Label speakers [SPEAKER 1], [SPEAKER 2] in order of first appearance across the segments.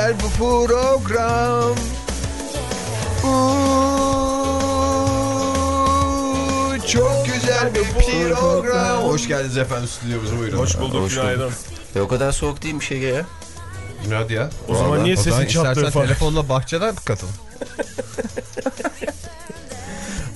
[SPEAKER 1] güzel bu program. Uuu, çok güzel bir program. Hoş geldiniz efendim stüdyomuza buyurun.
[SPEAKER 2] Hoş bulduk günaydın.
[SPEAKER 3] E o kadar soğuk değilmiş Ege ya.
[SPEAKER 1] Hadi ya.
[SPEAKER 2] O zaman niye sesin çatlıyor falan?
[SPEAKER 1] telefonla bahçeden katıl.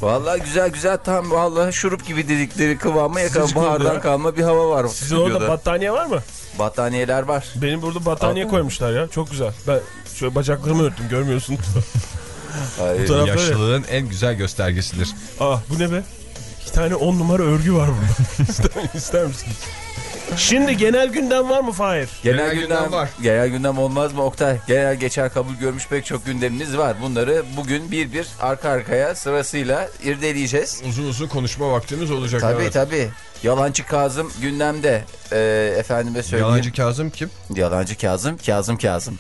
[SPEAKER 3] Vallahi güzel güzel tam vallahi şurup gibi dedikleri kıvama yakın bahardan
[SPEAKER 2] ya.
[SPEAKER 3] kalma bir hava var.
[SPEAKER 2] Sizin orada battaniye var mı?
[SPEAKER 3] Battaniyeler var.
[SPEAKER 2] Benim burada battaniye koymuşlar ya. Çok güzel. Ben şöyle bacaklarımı örttüm görmüyorsun.
[SPEAKER 3] Ay,
[SPEAKER 2] Bu tarafta öyle.
[SPEAKER 1] Yaşlılığın en güzel göstergesidir.
[SPEAKER 2] Ah bu ne be? İki tane on numara örgü var burada. ister, ister misiniz? Şimdi genel gündem var mı Fahir?
[SPEAKER 3] Genel,
[SPEAKER 1] Genel
[SPEAKER 3] gündem,
[SPEAKER 1] gündem var.
[SPEAKER 3] Genel gündem olmaz mı Oktay? Genel geçer kabul görmüş pek çok gündemimiz var. Bunları bugün bir bir arka arkaya sırasıyla irdeleyeceğiz.
[SPEAKER 1] Uzun uzun konuşma vaktimiz olacak.
[SPEAKER 3] Tabii
[SPEAKER 1] evet.
[SPEAKER 3] tabii. Yalancı Kazım gündemde. Ee, efendime söyleyeyim.
[SPEAKER 1] Yalancı Kazım kim?
[SPEAKER 3] Yalancı Kazım, Kazım Kazım.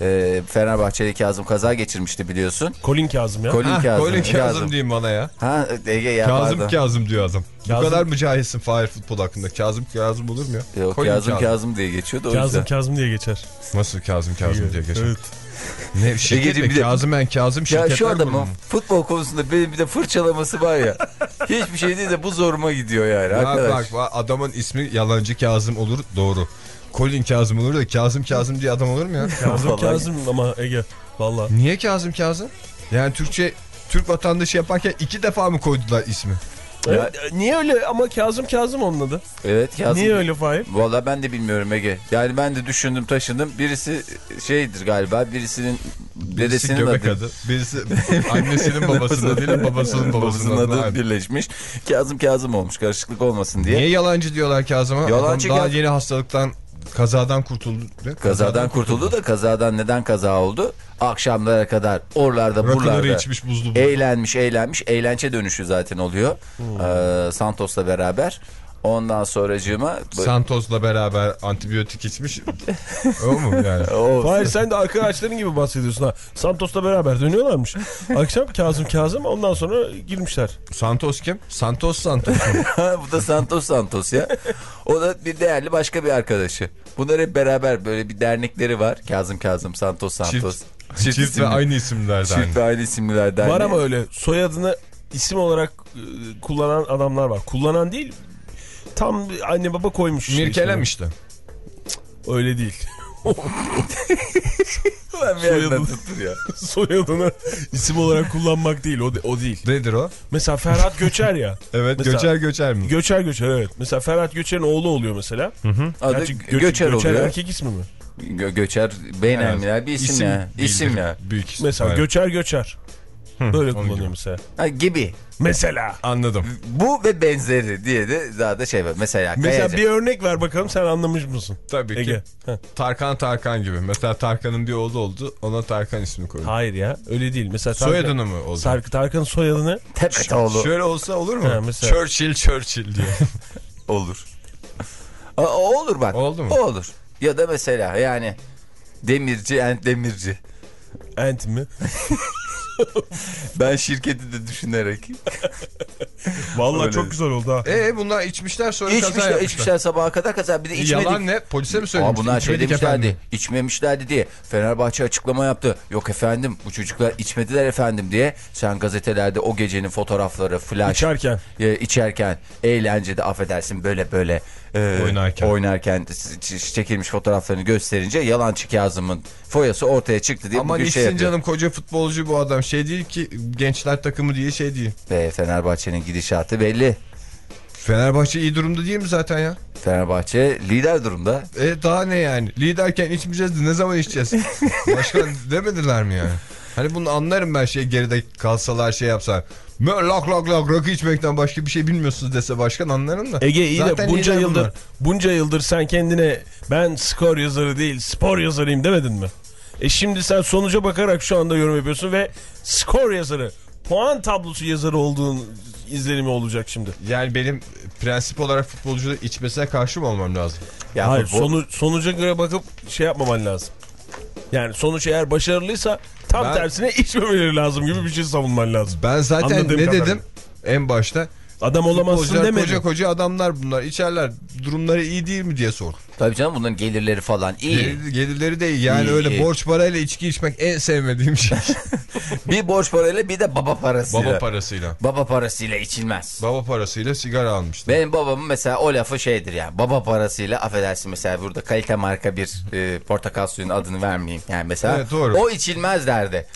[SPEAKER 3] Ee, Fenerbahçeli Kazım kaza geçirmişti biliyorsun.
[SPEAKER 2] Colin Kazım ya.
[SPEAKER 3] Colin
[SPEAKER 1] Ha,
[SPEAKER 3] Kazım.
[SPEAKER 1] Colin Kazım diyeyim bana ya.
[SPEAKER 3] Ha Ege ya
[SPEAKER 1] Kazım
[SPEAKER 3] pardon.
[SPEAKER 1] Kazım diyor adam.
[SPEAKER 2] Kazım-
[SPEAKER 1] Bu kadar mı cahilsin Fahir futbol hakkında? Kazım Kazım olur mu ya?
[SPEAKER 3] Yok
[SPEAKER 1] Colin
[SPEAKER 3] Kazım, Kazım diye geçiyordu o
[SPEAKER 2] Kazım
[SPEAKER 3] yüzden.
[SPEAKER 2] Kazım diye geçer.
[SPEAKER 1] Nasıl Kazım Kazım diye geçer?
[SPEAKER 2] Evet.
[SPEAKER 1] Ne şirket mi?
[SPEAKER 3] de-
[SPEAKER 1] Kazım en Kazım
[SPEAKER 3] Ya
[SPEAKER 1] şirketler
[SPEAKER 3] şu adamın futbol konusunda benim bir de fırçalaması var ya. hiçbir şey değil de bu zoruma gidiyor yani
[SPEAKER 1] Ya
[SPEAKER 3] arkadaş.
[SPEAKER 1] bak, bak adamın ismi yalancı Kazım olur doğru. Colin Kazım olur da Kazım Kazım diye adam olur mu ya?
[SPEAKER 2] Kazım Kazım ama Ege. Valla.
[SPEAKER 1] Niye Kazım Kazım? Yani Türkçe Türk vatandaşı yaparken iki defa mı koydular ismi?
[SPEAKER 2] Evet, niye öyle ama Kazım Kazım onun adı.
[SPEAKER 3] Evet Kazım.
[SPEAKER 2] Niye öyle Fahir?
[SPEAKER 3] Valla ben de bilmiyorum Ege. Yani ben de düşündüm taşındım. Birisi şeydir galiba birisinin
[SPEAKER 1] Birisi
[SPEAKER 3] dedesinin
[SPEAKER 1] göbek
[SPEAKER 3] adı.
[SPEAKER 1] adı. Birisi annesinin babasının değil babasının babasının
[SPEAKER 3] adı
[SPEAKER 1] adı.
[SPEAKER 3] Birleşmiş. Kazım Kazım olmuş karışıklık olmasın diye.
[SPEAKER 1] Niye yalancı diyorlar Kazım'a?
[SPEAKER 3] Yalancı
[SPEAKER 1] Adam daha
[SPEAKER 3] Kaz-
[SPEAKER 1] yeni hastalıktan kazadan kurtuldu. Ne?
[SPEAKER 3] Kazadan kurtuldu da kazadan neden kaza oldu? Akşamlara kadar oralarda
[SPEAKER 1] Rakıları
[SPEAKER 3] buralarda
[SPEAKER 1] içmiş buzlu buzlu.
[SPEAKER 3] eğlenmiş eğlenmiş eğlence dönüşü zaten oluyor. Ee, Santos'la beraber. Ondan sonracığıma
[SPEAKER 1] Santos'la beraber antibiyotik içmiş. o mu yani?
[SPEAKER 2] Fahir sen de arkadaşların gibi bahsediyorsun ha. Santos'la beraber dönüyorlarmış. Akşam Kazım Kazım ondan sonra girmişler.
[SPEAKER 1] Santos kim? Santos Santos.
[SPEAKER 3] bu da Santos Santos ya. O da bir değerli başka bir arkadaşı. Bunlar hep beraber böyle bir dernekleri var. Kazım Kazım Santos Santos.
[SPEAKER 1] Çift, çift ve
[SPEAKER 3] isimli-
[SPEAKER 1] aynı isimlerden.
[SPEAKER 3] Çift ve aynı isimliler derneği.
[SPEAKER 2] Var ama öyle soyadını isim olarak e, kullanan adamlar var. Kullanan değil tam anne baba koymuş. işte
[SPEAKER 1] Mirkelem
[SPEAKER 2] ismini.
[SPEAKER 1] işte.
[SPEAKER 2] Öyle değil. Soyadını-
[SPEAKER 3] tuttur ya.
[SPEAKER 2] Soyadını isim olarak kullanmak değil o, de- o değil.
[SPEAKER 1] Nedir o?
[SPEAKER 2] Mesela Ferhat Göçer ya.
[SPEAKER 1] Evet
[SPEAKER 2] Mesela-
[SPEAKER 1] göçer göçer mi?
[SPEAKER 2] Göçer Göçer evet. Mesela Ferhat Göçer'in oğlu oluyor mesela.
[SPEAKER 3] Adı
[SPEAKER 2] Gerçi
[SPEAKER 3] Göçer,
[SPEAKER 2] Göçer
[SPEAKER 3] oluyor.
[SPEAKER 2] erkek ismi mi?
[SPEAKER 3] Gö- Göçer beynelmiler bir isim, ya.
[SPEAKER 1] değildir.
[SPEAKER 3] İsim ya.
[SPEAKER 1] Büyük isim.
[SPEAKER 2] Mesela
[SPEAKER 1] Evet.
[SPEAKER 2] Göçer Göçer. Böyle kullanıyor
[SPEAKER 1] gibi.
[SPEAKER 2] mesela.
[SPEAKER 3] Ha, gibi.
[SPEAKER 2] Mesela.
[SPEAKER 1] Anladım.
[SPEAKER 3] Bu ve benzeri diye de daha da şey var. Mesela,
[SPEAKER 2] Mesela
[SPEAKER 3] Kayaca.
[SPEAKER 2] bir örnek ver bakalım sen anlamış mısın?
[SPEAKER 1] Tabii ki.
[SPEAKER 2] Ege. Heh.
[SPEAKER 1] Tarkan Tarkan gibi. Mesela Tarkan'ın bir oğlu oldu. Ona Tarkan ismini koydu.
[SPEAKER 2] Hayır ya öyle değil. Mesela Tarkan-
[SPEAKER 1] Soyadını mı oldu?
[SPEAKER 2] Tark- Tarkan'ın soyadını
[SPEAKER 3] Tepetoğlu
[SPEAKER 1] Şöyle olsa olur mu?
[SPEAKER 2] Ha, mesela-
[SPEAKER 1] Churchill Churchill diye.
[SPEAKER 3] olur. Aa, o olur bak.
[SPEAKER 1] Oldu mu?
[SPEAKER 3] O olur. Ya da mesela yani demirci and demirci.
[SPEAKER 2] Ant mi?
[SPEAKER 3] Ben şirketi de düşünerek.
[SPEAKER 2] Vallahi
[SPEAKER 3] Öyle.
[SPEAKER 2] çok güzel oldu ha.
[SPEAKER 1] Eee bunlar içmişler sonra kaza
[SPEAKER 3] İçmişler,
[SPEAKER 1] yapmışlar.
[SPEAKER 3] içmişler sabaha kadar kaza. Bir de içmedik.
[SPEAKER 1] Yalan ne? Polise mi
[SPEAKER 3] Aa,
[SPEAKER 1] söylemişler?
[SPEAKER 3] bunlar şey demişlerdi.
[SPEAKER 1] efendim.
[SPEAKER 3] içmemişlerdi diye. Fenerbahçe açıklama yaptı. Yok efendim bu çocuklar içmediler efendim diye. Sen gazetelerde o gecenin fotoğrafları, flash.
[SPEAKER 2] İçerken.
[SPEAKER 3] e, içerken, eğlencede affedersin böyle böyle e,
[SPEAKER 1] Oynarken.
[SPEAKER 3] oynarken çekilmiş fotoğraflarını gösterince yalancı Kazım'ın foyası ortaya çıktı diye bugün
[SPEAKER 1] içsin
[SPEAKER 3] şey yapıyor.
[SPEAKER 1] canım koca futbolcu bu adam. Şey değil ki gençler takımı diye şey değil.
[SPEAKER 3] Ve Fenerbahçe'nin gidişatı belli.
[SPEAKER 1] Fenerbahçe iyi durumda değil mi zaten ya?
[SPEAKER 3] Fenerbahçe lider durumda.
[SPEAKER 1] E daha ne yani? Liderken içmeyeceğiz de ne zaman içeceğiz? Başkan demediler mi yani? Hani bunu anlarım ben şey geride kalsalar şey yapsalar. Böyle lak lak lak rakı içmekten başka bir şey bilmiyorsunuz dese başkan anlarım da.
[SPEAKER 2] Ege iyi
[SPEAKER 1] Zaten
[SPEAKER 2] de bunca yıldır
[SPEAKER 1] bunlar.
[SPEAKER 2] bunca yıldır sen kendine ben skor yazarı değil spor yazarıyım demedin mi? E şimdi sen sonuca bakarak şu anda yorum yapıyorsun ve skor yazarı, puan tablosu yazarı olduğun izlenimi olacak şimdi.
[SPEAKER 1] Yani benim prensip olarak futbolcuların içmesine karşı mı olmam lazım?
[SPEAKER 3] Ya
[SPEAKER 2] Hayır
[SPEAKER 3] futbol-
[SPEAKER 2] sonu, sonuca göre bakıp şey yapmaman lazım. Yani sonuç eğer başarılıysa tam
[SPEAKER 1] Ben-
[SPEAKER 2] tersine içmemeleri lazım gibi bir şey savunman lazım.
[SPEAKER 1] Ben zaten
[SPEAKER 2] Anladığım
[SPEAKER 1] ne
[SPEAKER 2] kadarıyla.
[SPEAKER 1] dedim en başta?
[SPEAKER 2] Adam olamazsın
[SPEAKER 1] Futbolcular
[SPEAKER 2] demedim.
[SPEAKER 1] koca koca adamlar bunlar içerler. Durumları iyi değil mi diye sordum.
[SPEAKER 3] Tabii canım bunların gelirleri falan iyi.
[SPEAKER 1] Gelir- Gelirleri de iyi. Yani
[SPEAKER 3] İyi,
[SPEAKER 1] öyle
[SPEAKER 3] iyi.
[SPEAKER 1] borç parayla içki içmek en sevmediğim şey.
[SPEAKER 3] bir borç parayla bir de baba parasıyla.
[SPEAKER 1] Baba parasıyla.
[SPEAKER 3] Baba parasıyla içilmez.
[SPEAKER 1] Baba parasıyla sigara almıştım.
[SPEAKER 3] Benim babamın mesela o lafı şeydir yani baba parasıyla affedersin mesela burada kalite marka bir e, portakal suyunun adını vermeyeyim. Yani mesela
[SPEAKER 1] Evet, doğru.
[SPEAKER 3] o içilmez derdi.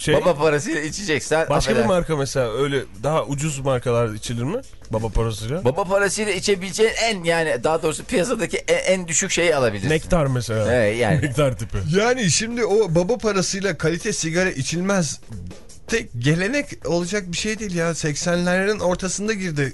[SPEAKER 2] Şey,
[SPEAKER 3] Baba parasıyla içeceksen
[SPEAKER 2] başka bir
[SPEAKER 3] affeder-
[SPEAKER 2] marka mesela öyle daha ucuz markalar içilir mi? Baba parasıyla.
[SPEAKER 3] Baba parasıyla içebileceğin en yani daha doğrusu piyasadaki en, en düşük şeyi alabilirsin.
[SPEAKER 2] Nektar mesela.
[SPEAKER 3] Evet, yani.
[SPEAKER 2] Nektar tipi.
[SPEAKER 1] Yani şimdi o baba parasıyla kalite sigara içilmez. Tek gelenek olacak bir şey değil ya. 80'lerin ortasında girdi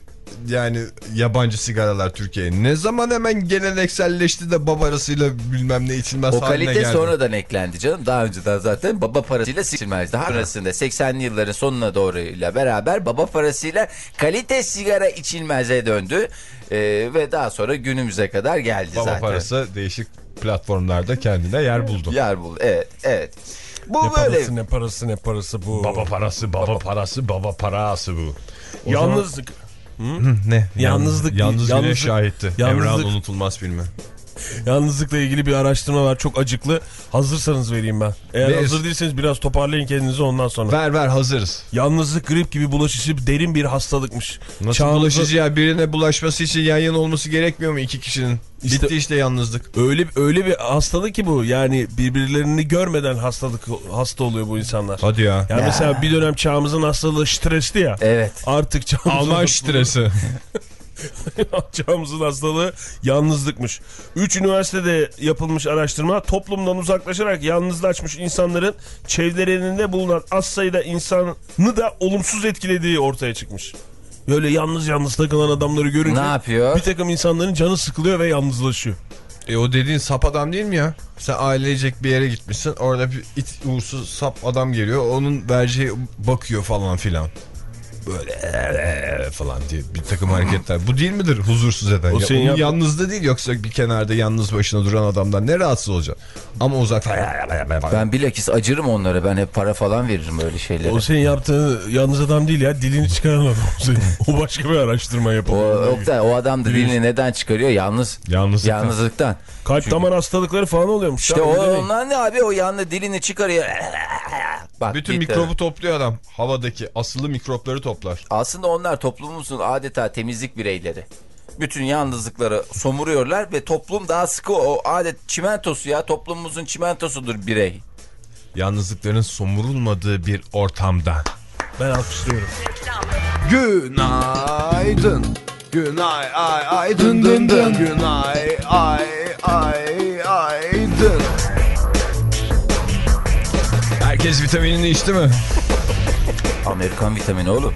[SPEAKER 1] yani yabancı sigaralar Türkiye'ye. Ne zaman hemen gelenekselleşti de baba parasıyla bilmem ne içilmez
[SPEAKER 3] O
[SPEAKER 1] haline
[SPEAKER 3] kalite
[SPEAKER 1] geldi.
[SPEAKER 3] sonradan eklendi canım. Daha önceden zaten baba parasıyla içilmezdi. Daha arasında 80'li yılların sonuna doğruyla beraber baba parasıyla kalite sigara içilmeze döndü. Ee, ve daha sonra günümüze kadar geldi
[SPEAKER 1] Baba
[SPEAKER 3] zaten.
[SPEAKER 1] parası değişik platformlarda kendine yer buldu.
[SPEAKER 3] Yer buldu. Evet, evet. Bu
[SPEAKER 2] Ne
[SPEAKER 3] böyle.
[SPEAKER 2] parası ne parası ne parası bu.
[SPEAKER 1] Baba parası, baba parası, baba parası bu.
[SPEAKER 2] Yalnızlık.
[SPEAKER 1] Ne?
[SPEAKER 2] Yalnızlık-
[SPEAKER 1] Yalnız güne şahitti.
[SPEAKER 2] yalnızlık-
[SPEAKER 1] Emrah'ın unutulmaz filmi.
[SPEAKER 2] Yalnızlıkla ilgili bir araştırma var. Çok acıklı. Hazırsanız vereyim ben. Eğer
[SPEAKER 1] Ver.
[SPEAKER 2] hazır değilseniz biraz toparlayın kendinizi ondan sonra.
[SPEAKER 1] Ver ver hazırız.
[SPEAKER 2] Yalnızlık grip gibi bulaşıcı derin bir hastalıkmış.
[SPEAKER 1] Nasıl
[SPEAKER 2] Çağımızda-
[SPEAKER 1] bulaşıcı ya? Birine bulaşması için yan yana olması gerekmiyor mu iki kişinin?
[SPEAKER 2] İşte-
[SPEAKER 1] Bitti işte yalnızlık.
[SPEAKER 2] Öyle öyle bir hastalık ki bu. Yani birbirlerini görmeden hastalık hasta oluyor bu insanlar.
[SPEAKER 1] Hadi ya.
[SPEAKER 2] Yani mesela bir dönem çağımızın hastalığı stresli ya.
[SPEAKER 3] Evet.
[SPEAKER 2] Artık çağımızın
[SPEAKER 1] Alman stresi.
[SPEAKER 2] çağımızın hastalığı yalnızlıkmış. 3 üniversitede yapılmış araştırma toplumdan uzaklaşarak yalnızlaşmış insanların çevrelerinde bulunan az sayıda insanı da olumsuz etkilediği ortaya çıkmış. Böyle yalnız yalnız takılan adamları görünce
[SPEAKER 3] Ne yapıyor?
[SPEAKER 2] bir takım insanların canı sıkılıyor ve yalnızlaşıyor.
[SPEAKER 1] E o dediğin sap adam değil mi ya? Sen ailecek bir yere gitmişsin. Orada bir it uğursuz sap adam geliyor. Onun vereceği bakıyor falan filan. Böyle "Eee" falan diye bir takım hareketler. Bu değil midir huzursuz eden?
[SPEAKER 2] O
[SPEAKER 1] Ya
[SPEAKER 2] senin yap-
[SPEAKER 1] yalnızlığı değil yoksa bir kenarda yalnız başına duran adamdan ne rahatsız olacaksın? Ama uzakta.
[SPEAKER 3] Ben bilakis acırım onlara. Ben hep para falan veririm öyle şeylere.
[SPEAKER 2] O senin yaptığın yalnız adam değil ya dilini çıkaran adam o. O başka bir araştırma
[SPEAKER 3] O,
[SPEAKER 2] yapıldı.
[SPEAKER 3] Oktay, o adam da dilini neden çıkarıyor? Yalnız.
[SPEAKER 1] Yalnızlıktan.
[SPEAKER 3] Yalnızlıktan.
[SPEAKER 2] Kalp damar hastalıkları falan oluyormuş.
[SPEAKER 3] İşte o, onlar ne abi? O yanlı dilini çıkarıyor. Bak,
[SPEAKER 1] Bütün
[SPEAKER 3] gitti.
[SPEAKER 1] mikrobu topluyor adam. Havadaki asılı mikropları toplar.
[SPEAKER 3] Aslında onlar toplumumuzun adeta temizlik bireyleri. Bütün yalnızlıkları somuruyorlar ve toplum daha sıkı o adet çimentosu ya toplumumuzun çimentosudur birey.
[SPEAKER 1] Yalnızlıkların somurulmadığı bir ortamda.
[SPEAKER 2] Ben alkışlıyorum.
[SPEAKER 1] Günaydın. Günay ay ay dın dın dın. Günay ay ay ay dın. Herkes vitaminini içti mi?
[SPEAKER 3] Amerikan vitamini oğlum.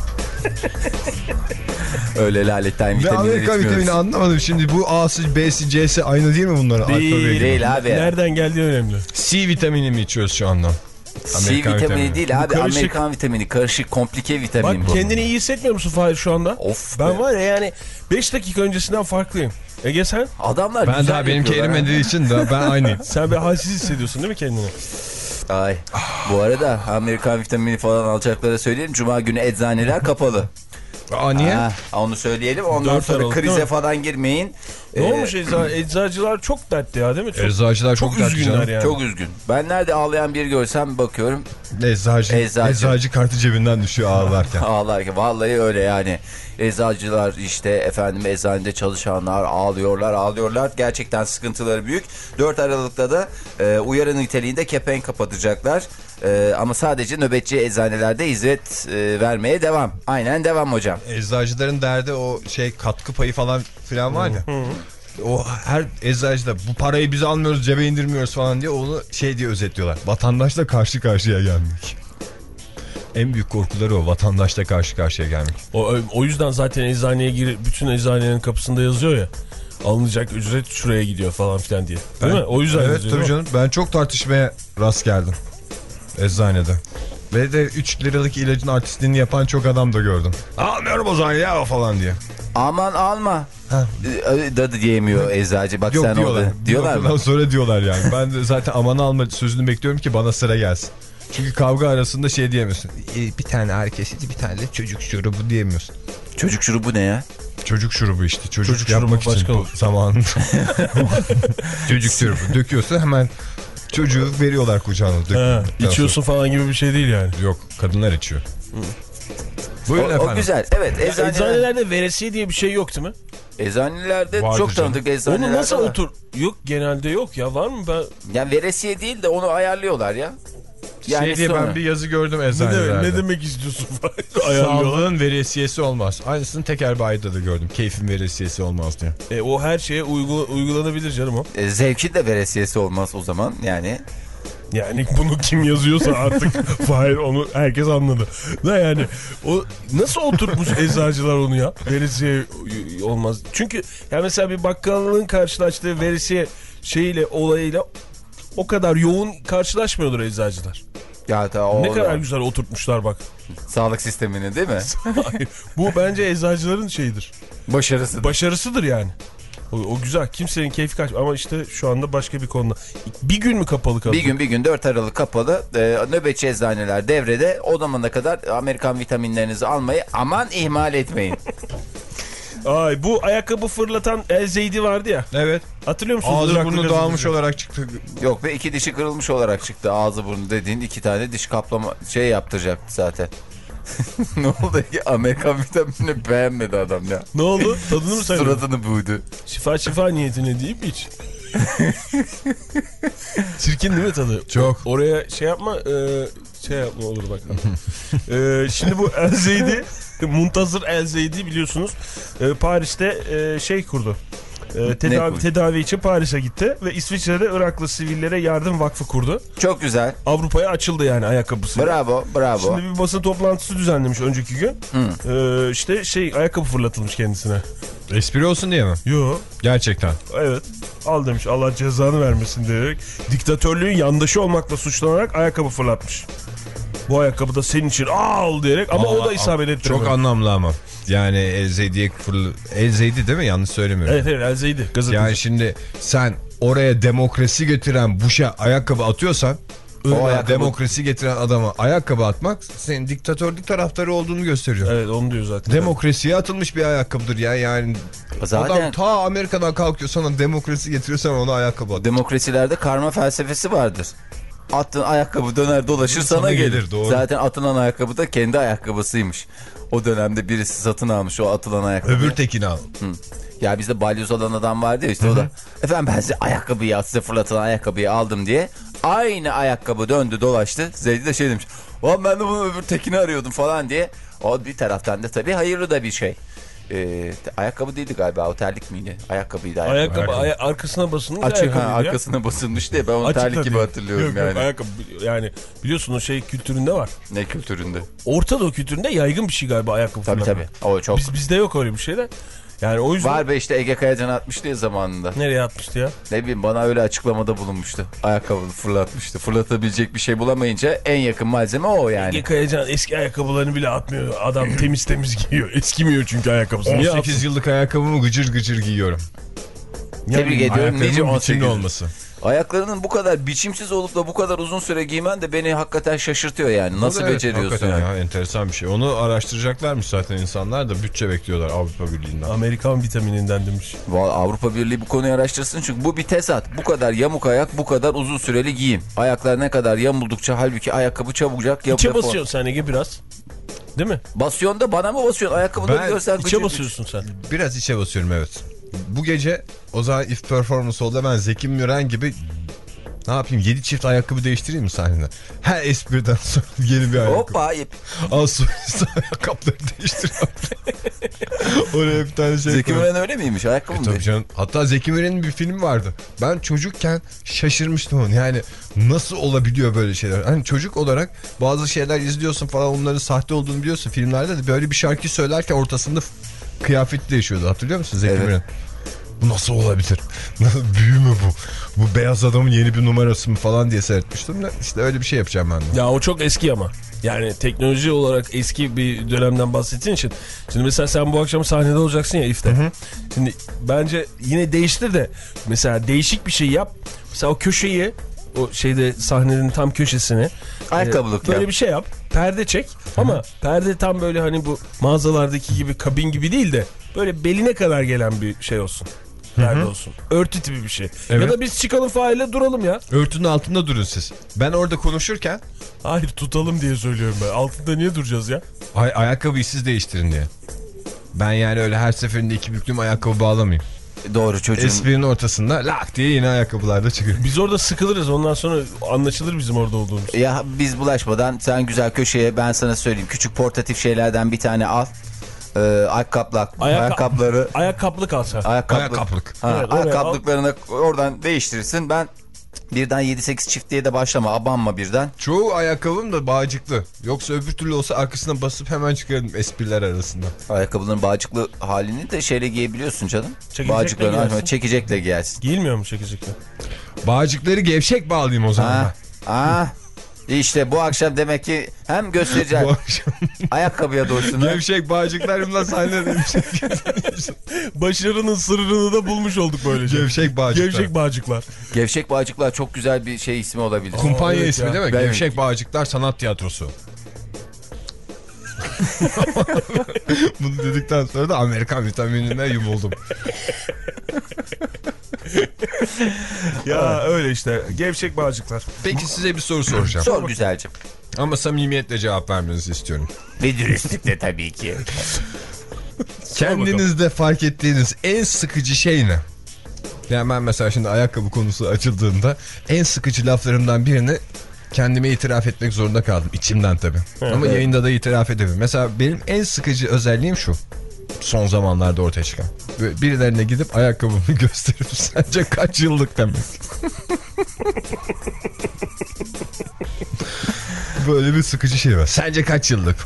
[SPEAKER 3] Öyle laletten
[SPEAKER 1] Ben
[SPEAKER 3] vitaminleri
[SPEAKER 1] Amerika
[SPEAKER 3] içmiyoruz.
[SPEAKER 1] vitamini anlamadım. Şimdi bu A'sı, B'si, C'si aynı değil mi bunların?
[SPEAKER 2] Değil.
[SPEAKER 3] Değil abi.
[SPEAKER 2] Nereden geldiği önemli.
[SPEAKER 1] C vitamini mi içiyoruz şu anda?
[SPEAKER 3] C
[SPEAKER 1] Amerikan
[SPEAKER 3] vitamini,
[SPEAKER 1] vitamini.
[SPEAKER 3] değil abi.
[SPEAKER 2] karışık.
[SPEAKER 3] Amerikan vitamini. Karışık, komplike vitamin
[SPEAKER 2] Bak
[SPEAKER 3] bu.
[SPEAKER 2] kendini iyi hissetmiyor musun Fahir şu anda?
[SPEAKER 3] Of
[SPEAKER 2] Ben
[SPEAKER 3] be.
[SPEAKER 2] var ya yani 5 dakika öncesinden farklıyım. Ege sen?
[SPEAKER 3] Adamlar
[SPEAKER 1] Ben
[SPEAKER 3] güzel
[SPEAKER 1] daha benimki
[SPEAKER 3] yapıyorlar ha.
[SPEAKER 1] erimediği için de ben aynıyım.
[SPEAKER 2] Sen bir halsiz hissediyorsun değil mi kendini?
[SPEAKER 3] Ay. Bu arada Amerikan vitamini falan alacakları söyleyelim. Cuma günü eczaneler kapalı.
[SPEAKER 1] Aa niye?
[SPEAKER 3] Ha, onu söyleyelim. Ondan
[SPEAKER 2] Dört
[SPEAKER 3] sonra
[SPEAKER 2] Aralık değil
[SPEAKER 3] krize
[SPEAKER 2] mi?
[SPEAKER 3] falan girmeyin.
[SPEAKER 2] Ne
[SPEAKER 3] Ee,
[SPEAKER 2] olmuş ecza eczacılar çok dertli ya değil mi? Çok,
[SPEAKER 1] Eczacılar çok,
[SPEAKER 2] çok üzgünler yani.
[SPEAKER 3] Çok üzgün. Ben nerede ağlayan bir görsem bakıyorum
[SPEAKER 1] Eczacı,
[SPEAKER 3] Eczacı.
[SPEAKER 1] eczacı. kartı cebinden düşüyor ağlarken.
[SPEAKER 3] ağlarken. Vallahi öyle yani. Eczacılar işte efendim eczanede çalışanlar ağlıyorlar ağlıyorlar. Gerçekten sıkıntıları büyük. 4 Aralık'ta da e, uyarı niteliğinde kepenk kapatacaklar. E, ama sadece nöbetçi eczanelerde hizmet e, vermeye devam. Aynen devam hocam.
[SPEAKER 1] Eczacıların derdi o şey katkı payı falan filan var ya. O her eczacıda bu parayı biz almıyoruz cebe indirmiyoruz falan diye onu şey diye özetliyorlar. Vatandaşla karşı karşıya gelmek. en büyük korkuları o vatandaşla karşı karşıya gelmek.
[SPEAKER 2] O, o yüzden zaten eczaneye gir, bütün eczanelerin kapısında yazıyor ya. Alınacak ücret şuraya gidiyor falan filan diye. Değil mi? O yüzden
[SPEAKER 1] Evet tabii canım ben çok tartışmaya rast geldim eczanede. Ve de 3 liralık ilacın artistliğini yapan çok adam da gördüm. Almıyorum o zaman ya falan diye.
[SPEAKER 3] Aman alma. Ee, Da diyemiyor eczacı. Bak
[SPEAKER 1] Yok
[SPEAKER 3] sen
[SPEAKER 1] diyorlar.
[SPEAKER 3] orada. Diyorlar mı?
[SPEAKER 1] sonra diyorlar yani. Ben de zaten aman alma sözünü bekliyorum ki bana sıra gelsin. Çünkü kavga arasında şey diyemiyorsun. "E, Bir tane ağrı kesici bir tane de çocuk şurubu diyemiyorsun.
[SPEAKER 3] Çocuk şurubu ne ya?
[SPEAKER 1] Çocuk şurubu işte. Çocuk,
[SPEAKER 2] Çocuk
[SPEAKER 1] yapmak
[SPEAKER 2] şurubu
[SPEAKER 1] için
[SPEAKER 2] başka
[SPEAKER 1] zamanında. çocuk şurubu döküyorsa hemen çocuğu veriyorlar kucağına.
[SPEAKER 2] Ha,
[SPEAKER 1] döküldükten
[SPEAKER 2] içiyorsun falan gibi bir şey değil yani.
[SPEAKER 1] Yok kadınlar içiyor.
[SPEAKER 3] O,
[SPEAKER 1] Buyurun
[SPEAKER 3] o
[SPEAKER 1] efendim.
[SPEAKER 3] güzel. Evet eczaneler,
[SPEAKER 2] Eczanelerde veresiye diye bir şey yok değil mi?
[SPEAKER 3] eczanelerde
[SPEAKER 1] Vardır
[SPEAKER 3] çok tanıdık eczanelerde
[SPEAKER 2] Onu nasıl
[SPEAKER 3] var.
[SPEAKER 2] otur? Yok genelde yok ya var mı ben?
[SPEAKER 3] Yani veresiye değil de onu ayarlıyorlar ya. Yani
[SPEAKER 1] şey diye
[SPEAKER 3] sonra.
[SPEAKER 1] ben bir yazı gördüm
[SPEAKER 2] Ne, demek,
[SPEAKER 1] eczanelerde.
[SPEAKER 2] ne demek istiyorsun.
[SPEAKER 1] Sağlığın veresiyesi olmaz. Aynısını teker bayda da gördüm. Keyfin veresiyesi olmaz diye.
[SPEAKER 2] E, o her şeye uygu, uygulanabilir canım o.
[SPEAKER 3] E, zevkin de veresiyesi olmaz o zaman yani.
[SPEAKER 2] Yani bunu kim yazıyorsa artık Fahir onu herkes anladı. Da yani o nasıl oturtmuş eczacılar onu ya? Veresiye olmaz. Çünkü ya mesela bir bakkalın karşılaştığı veresiye şeyiyle olayıyla o kadar yoğun karşılaşmıyordur eczacılar.
[SPEAKER 3] Ya da o
[SPEAKER 2] Ne kadar güzel oturtmuşlar bak.
[SPEAKER 3] sağlık sistemini değil mi?
[SPEAKER 2] Hayır, Bu bence eczacıların şeyidir.
[SPEAKER 3] Başarısı.
[SPEAKER 2] Başarısıdır yani. O, o güzel. Kimsenin keyfi kaç. Ama işte şu anda başka bir konuda. Bir gün mü kapalı kaldı?
[SPEAKER 3] Bir gün bir gün 4 Aralık kapalı. Ee, nöbetçi eczaneler devrede. O zamana kadar Amerikan vitaminlerinizi almayı aman ihmal etmeyin.
[SPEAKER 2] Ay bu ayakkabı fırlatan El Zeydi vardı ya.
[SPEAKER 1] Evet.
[SPEAKER 2] Hatırlıyor musunuz?
[SPEAKER 1] Ağzı burnu dağılmış olarak çıktı.
[SPEAKER 3] Yok ve iki dişi kırılmış olarak çıktı. Ağzı burnu dediğin iki tane diş kaplama şey yaptıracaktı zaten. Ne oldu ki Amerikan vitaminini beğenmedi adam ya.
[SPEAKER 2] Ne oldu? Tadını mı saymadın?
[SPEAKER 3] Suratını buydu.
[SPEAKER 2] Şifa şifa niyetine deyip iç. Çirkin değil mi tadı?
[SPEAKER 1] Çok.
[SPEAKER 2] Oraya şey yapma e, şey yapma olur bak. e, şimdi bu El Zeydi Muntazır El Zeydi biliyorsunuz e, Paris'te e, şey kurdu. E, tedavi, tedavi için Paris'e gitti ve İsviçre'de Iraklı sivillere yardım vakfı kurdu.
[SPEAKER 3] Çok güzel.
[SPEAKER 2] Avrupa'ya açıldı yani ayakkabısı.
[SPEAKER 3] Bravo, bravo.
[SPEAKER 2] Şimdi bir basın toplantısı düzenlemiş önceki gün. Ee, işte şey ayakkabı fırlatılmış kendisine.
[SPEAKER 1] Espri olsun diye mi?
[SPEAKER 2] Yo
[SPEAKER 1] Gerçekten.
[SPEAKER 2] evet al demiş Allah cezanı vermesin diyerek. Diktatörlüğün yandaşı olmakla suçlanarak ayakkabı fırlatmış. Bu ayakkabı da senin için al diyerek ama o da isabet ettiremedi.
[SPEAKER 1] Çok anlamlı ama. Yani El Zeydi'ye fırlı... El Zeydi değil mi? Yanlış söylemiyorum.
[SPEAKER 2] Evet evet Elzeydi gazeteci.
[SPEAKER 1] Yani şimdi sen oraya demokrasi getiren Bush'a ayakkabı atıyorsan
[SPEAKER 3] O
[SPEAKER 1] o
[SPEAKER 3] ayakkabı-
[SPEAKER 1] demokrasi getiren adama ayakkabı atmak senin diktatörlük taraftarı olduğunu gösteriyor.
[SPEAKER 2] Evet onu diyor zaten.
[SPEAKER 1] Demokrasiye atılmış bir ayakkabıdır ya yani.
[SPEAKER 3] Zaten
[SPEAKER 1] Adam ta Amerika'dan kalkıyor sana demokrasi getiriyorsan ona ayakkabı at.
[SPEAKER 3] demokrasilerde karma felsefesi vardır. Attığın ayakkabı döner dolaşır sana,
[SPEAKER 1] Sana
[SPEAKER 3] gelir.
[SPEAKER 1] gelir, doğru.
[SPEAKER 3] Zaten atılan ayakkabı da kendi ayakkabısıymış. O dönemde birisi satın almış o atılan ayakkabı.
[SPEAKER 1] Öbür tekini al.
[SPEAKER 3] Ya bizde balyoz olan adam vardı ya işte o da. Efendim ben size ayakkabıyı size fırlatılan ayakkabıyı aldım diye. Aynı ayakkabı döndü dolaştı. Zeydi de şey demiş. Ulan ben de bunun öbür tekini arıyordum falan diye. O bir taraftan da tabii hayırlı da bir şey. Ee, ayakkabı değildi galiba o terlik miydi? Ayakkabıydı ayakkabı.
[SPEAKER 2] Ayakkabı, aya- arkasına basılmış
[SPEAKER 3] Açık
[SPEAKER 2] ayakkabıydı
[SPEAKER 3] ha, arkasına basılmış diye ben onu
[SPEAKER 2] Açık
[SPEAKER 3] terlik
[SPEAKER 2] tabii.
[SPEAKER 3] gibi hatırlıyorum
[SPEAKER 2] Yok, yok,
[SPEAKER 3] yani.
[SPEAKER 2] ayakkabı, yani biliyorsun o şey kültüründe var.
[SPEAKER 3] Ne kültüründe?
[SPEAKER 2] Orta Doğu kültüründe yaygın bir şey galiba ayakkabı
[SPEAKER 3] Tabii
[SPEAKER 2] fırlatmak.
[SPEAKER 3] tabii. O çok.
[SPEAKER 2] Biz, bizde yok öyle bir şey de. Yani o yüzden
[SPEAKER 3] Var be işte Ege Kayacan atmıştı ya zamanında.
[SPEAKER 2] nereye atmıştı ya?
[SPEAKER 3] Ne bileyim bana öyle açıklamada bulunmuştu. Ayakkabını fırlatmıştı. Fırlatabilecek bir şey bulamayınca en yakın malzeme o yani.
[SPEAKER 2] Ege Kayacan eski ayakkabılarını bile atmıyor. Adam temiz temiz giyiyor. Eskimiyor çünkü ayakkabısı. Niye
[SPEAKER 1] 18 yıllık ayakkabımı gıcır gıcır giyiyorum.
[SPEAKER 3] Tebrik ediyorum. Nice
[SPEAKER 1] Ayakkabımın
[SPEAKER 3] 18.
[SPEAKER 1] biçimli olması.
[SPEAKER 3] Ayaklarının bu kadar biçimsiz olup da bu kadar uzun süre giymen de beni hakikaten şaşırtıyor yani. Nasıl
[SPEAKER 1] Evet,
[SPEAKER 3] beceriyorsun yani?
[SPEAKER 1] ya, enteresan bir şey. Onu araştıracaklarmış zaten insanlar da bütçe bekliyorlar Avrupa Birliği'nden.
[SPEAKER 2] Amerikan vitamininden demiş.
[SPEAKER 3] Vallahi Avrupa Birliği bu konuyu araştırsın çünkü bu bir tesat. Bu kadar yamuk ayak, bu kadar uzun süreli giyim. Ayaklar ne kadar yamuldukça halbuki ayakkabı çabucak yap
[SPEAKER 2] İçe basıyorsun sen Ege biraz. Değil mi?
[SPEAKER 3] Basıyorsun da bana mı basıyorsun? Ayakkabıları görsen
[SPEAKER 2] İçe basıyorsun sen.
[SPEAKER 1] Biraz içe basıyorum evet. Bu gece o zaman if performance oldu ben Zeki Müren gibi Ne yapayım 7 çift ayakkabı değiştireyim mi sahnede? Her espriden sonra yeni bir ayakkabı.
[SPEAKER 3] Hoppa ayıp.
[SPEAKER 1] Al sonra ayakkabıları değiştiriyorum. Oraya bir tane şey
[SPEAKER 3] Zeki. Müren öyle miymiş? Ayakkabı mı?
[SPEAKER 1] Tabii canım. Hatta Zeki Müren'in bir filmi vardı. Ben çocukken şaşırmıştım onu. Yani nasıl olabiliyor böyle şeyler? Hani çocuk olarak bazı şeyler izliyorsun falan onların sahte olduğunu biliyorsun filmlerde de böyle bir şarkı söylerken ortasında f- kıyafet değişiyordu. Hatırlıyor musun Zeki
[SPEAKER 3] Evet.
[SPEAKER 1] Müren? Bu nasıl olabilir? Nasıl büyü mü bu? Bu beyaz adamın yeni bir numarası mı falan diye seyretmiştim de işte öyle bir şey yapacağım ben de.
[SPEAKER 2] Ya o çok eski ama. Yani teknoloji olarak eski bir dönemden bahsettiğin için. Şimdi mesela sen bu akşam sahnede olacaksın ya ifte. Şimdi bence yine değiştir de mesela değişik bir şey yap. Mesela o köşeyi o şeyde sahnenin tam köşesine
[SPEAKER 3] Ayakkabılık
[SPEAKER 2] e, böyle
[SPEAKER 3] yap.
[SPEAKER 2] bir şey yap. Perde çek ama perde tam böyle hani bu mağazalardaki gibi kabin gibi değil de böyle beline kadar gelen bir şey olsun. Perde olsun. Örtü tipi bir şey. Ya
[SPEAKER 1] Evet.
[SPEAKER 2] da biz çıkalım faile duralım ya.
[SPEAKER 1] Örtünün altında durun siz. Ben orada konuşurken
[SPEAKER 2] Hayır tutalım diye söylüyorum ben. Altında niye duracağız ya?
[SPEAKER 1] ay ayakkabıyı siz değiştirin diye. Ben yani öyle her seferinde iki büklüm ayakkabı bağlamayayım.
[SPEAKER 3] Doğru çocuğun.
[SPEAKER 1] Esprinin ortasında lak diye yeni ayakkabılarda çıkıyor.
[SPEAKER 2] Biz orada sıkılırız ondan sonra anlaşılır bizim orada olduğumuz.
[SPEAKER 3] Ya biz bulaşmadan sen güzel köşeye ben sana söyleyeyim. Küçük portatif şeylerden bir tane al. Ee, ayakkabılar,
[SPEAKER 2] Ayak-
[SPEAKER 3] ayakkabıları
[SPEAKER 2] Ayakkablı kalsa.
[SPEAKER 3] ayakkabı,
[SPEAKER 1] Ayakkabılık.
[SPEAKER 3] Ha,
[SPEAKER 2] Evet, oraya
[SPEAKER 3] ayakkabılıklarını oradan değiştirirsin. Ben birden 7-8 çift diye de başlama. Abanma birden.
[SPEAKER 1] Çoğu ayakkabım da bağcıklı. Yoksa öbür türlü olsa arkasına basıp hemen çıkardım espriler arasında.
[SPEAKER 3] Ayakkabıların bağcıklı halini de şeyle giyebiliyorsun canım.
[SPEAKER 2] Çekecekle giyersin.
[SPEAKER 3] çekecekle giyersin.
[SPEAKER 2] Giyilmiyor mu çekecekler?
[SPEAKER 1] Bağcıkları gevşek bağlayayım o zaman.
[SPEAKER 3] Ha, ha. İşte bu akşam demek ki hem göstereceğim
[SPEAKER 1] Bu akşam
[SPEAKER 3] ayakkabıya dorsunu.
[SPEAKER 1] gevşek bağcıklarımla sahnede
[SPEAKER 2] Başarının sırrını da bulmuş olduk böylece.
[SPEAKER 1] Gevşek bağcıklar.
[SPEAKER 2] Gevşek bağcıklar.
[SPEAKER 3] Gevşek bağcıklar çok güzel bir şey ismi olabilir.
[SPEAKER 1] Kumpanya
[SPEAKER 2] Evet
[SPEAKER 1] ismi
[SPEAKER 2] ya.
[SPEAKER 1] değil mi?
[SPEAKER 3] Ben-
[SPEAKER 1] Gevşek Bağcıklar Sanat Tiyatrosu. Bunu dedikten sonra da Amerikan vitaminine yumuldum.
[SPEAKER 2] Ya öyle işte. Gevşek bağcıklar.
[SPEAKER 1] Peki size bir soru soracağım.
[SPEAKER 3] Sor güzelcim.
[SPEAKER 1] Ama samimiyetle cevap vermenizi istiyorum.
[SPEAKER 3] Ve dürüstlükle tabii ki.
[SPEAKER 1] Kendinizde fark ettiğiniz en sıkıcı şey ne? Yani ben mesela şimdi ayakkabı konusu açıldığında en sıkıcı laflarımdan birini kendime itiraf etmek zorunda kaldım. İçimden tabii. Ama yayında da itiraf edemem. Mesela benim en sıkıcı özelliğim şu. Son zamanlarda ortaya çıkan. Birilerine gidip ayakkabımı gösterip sence kaç yıllık demek. Böyle bir sıkıcı şey var. Sence kaç yıllık?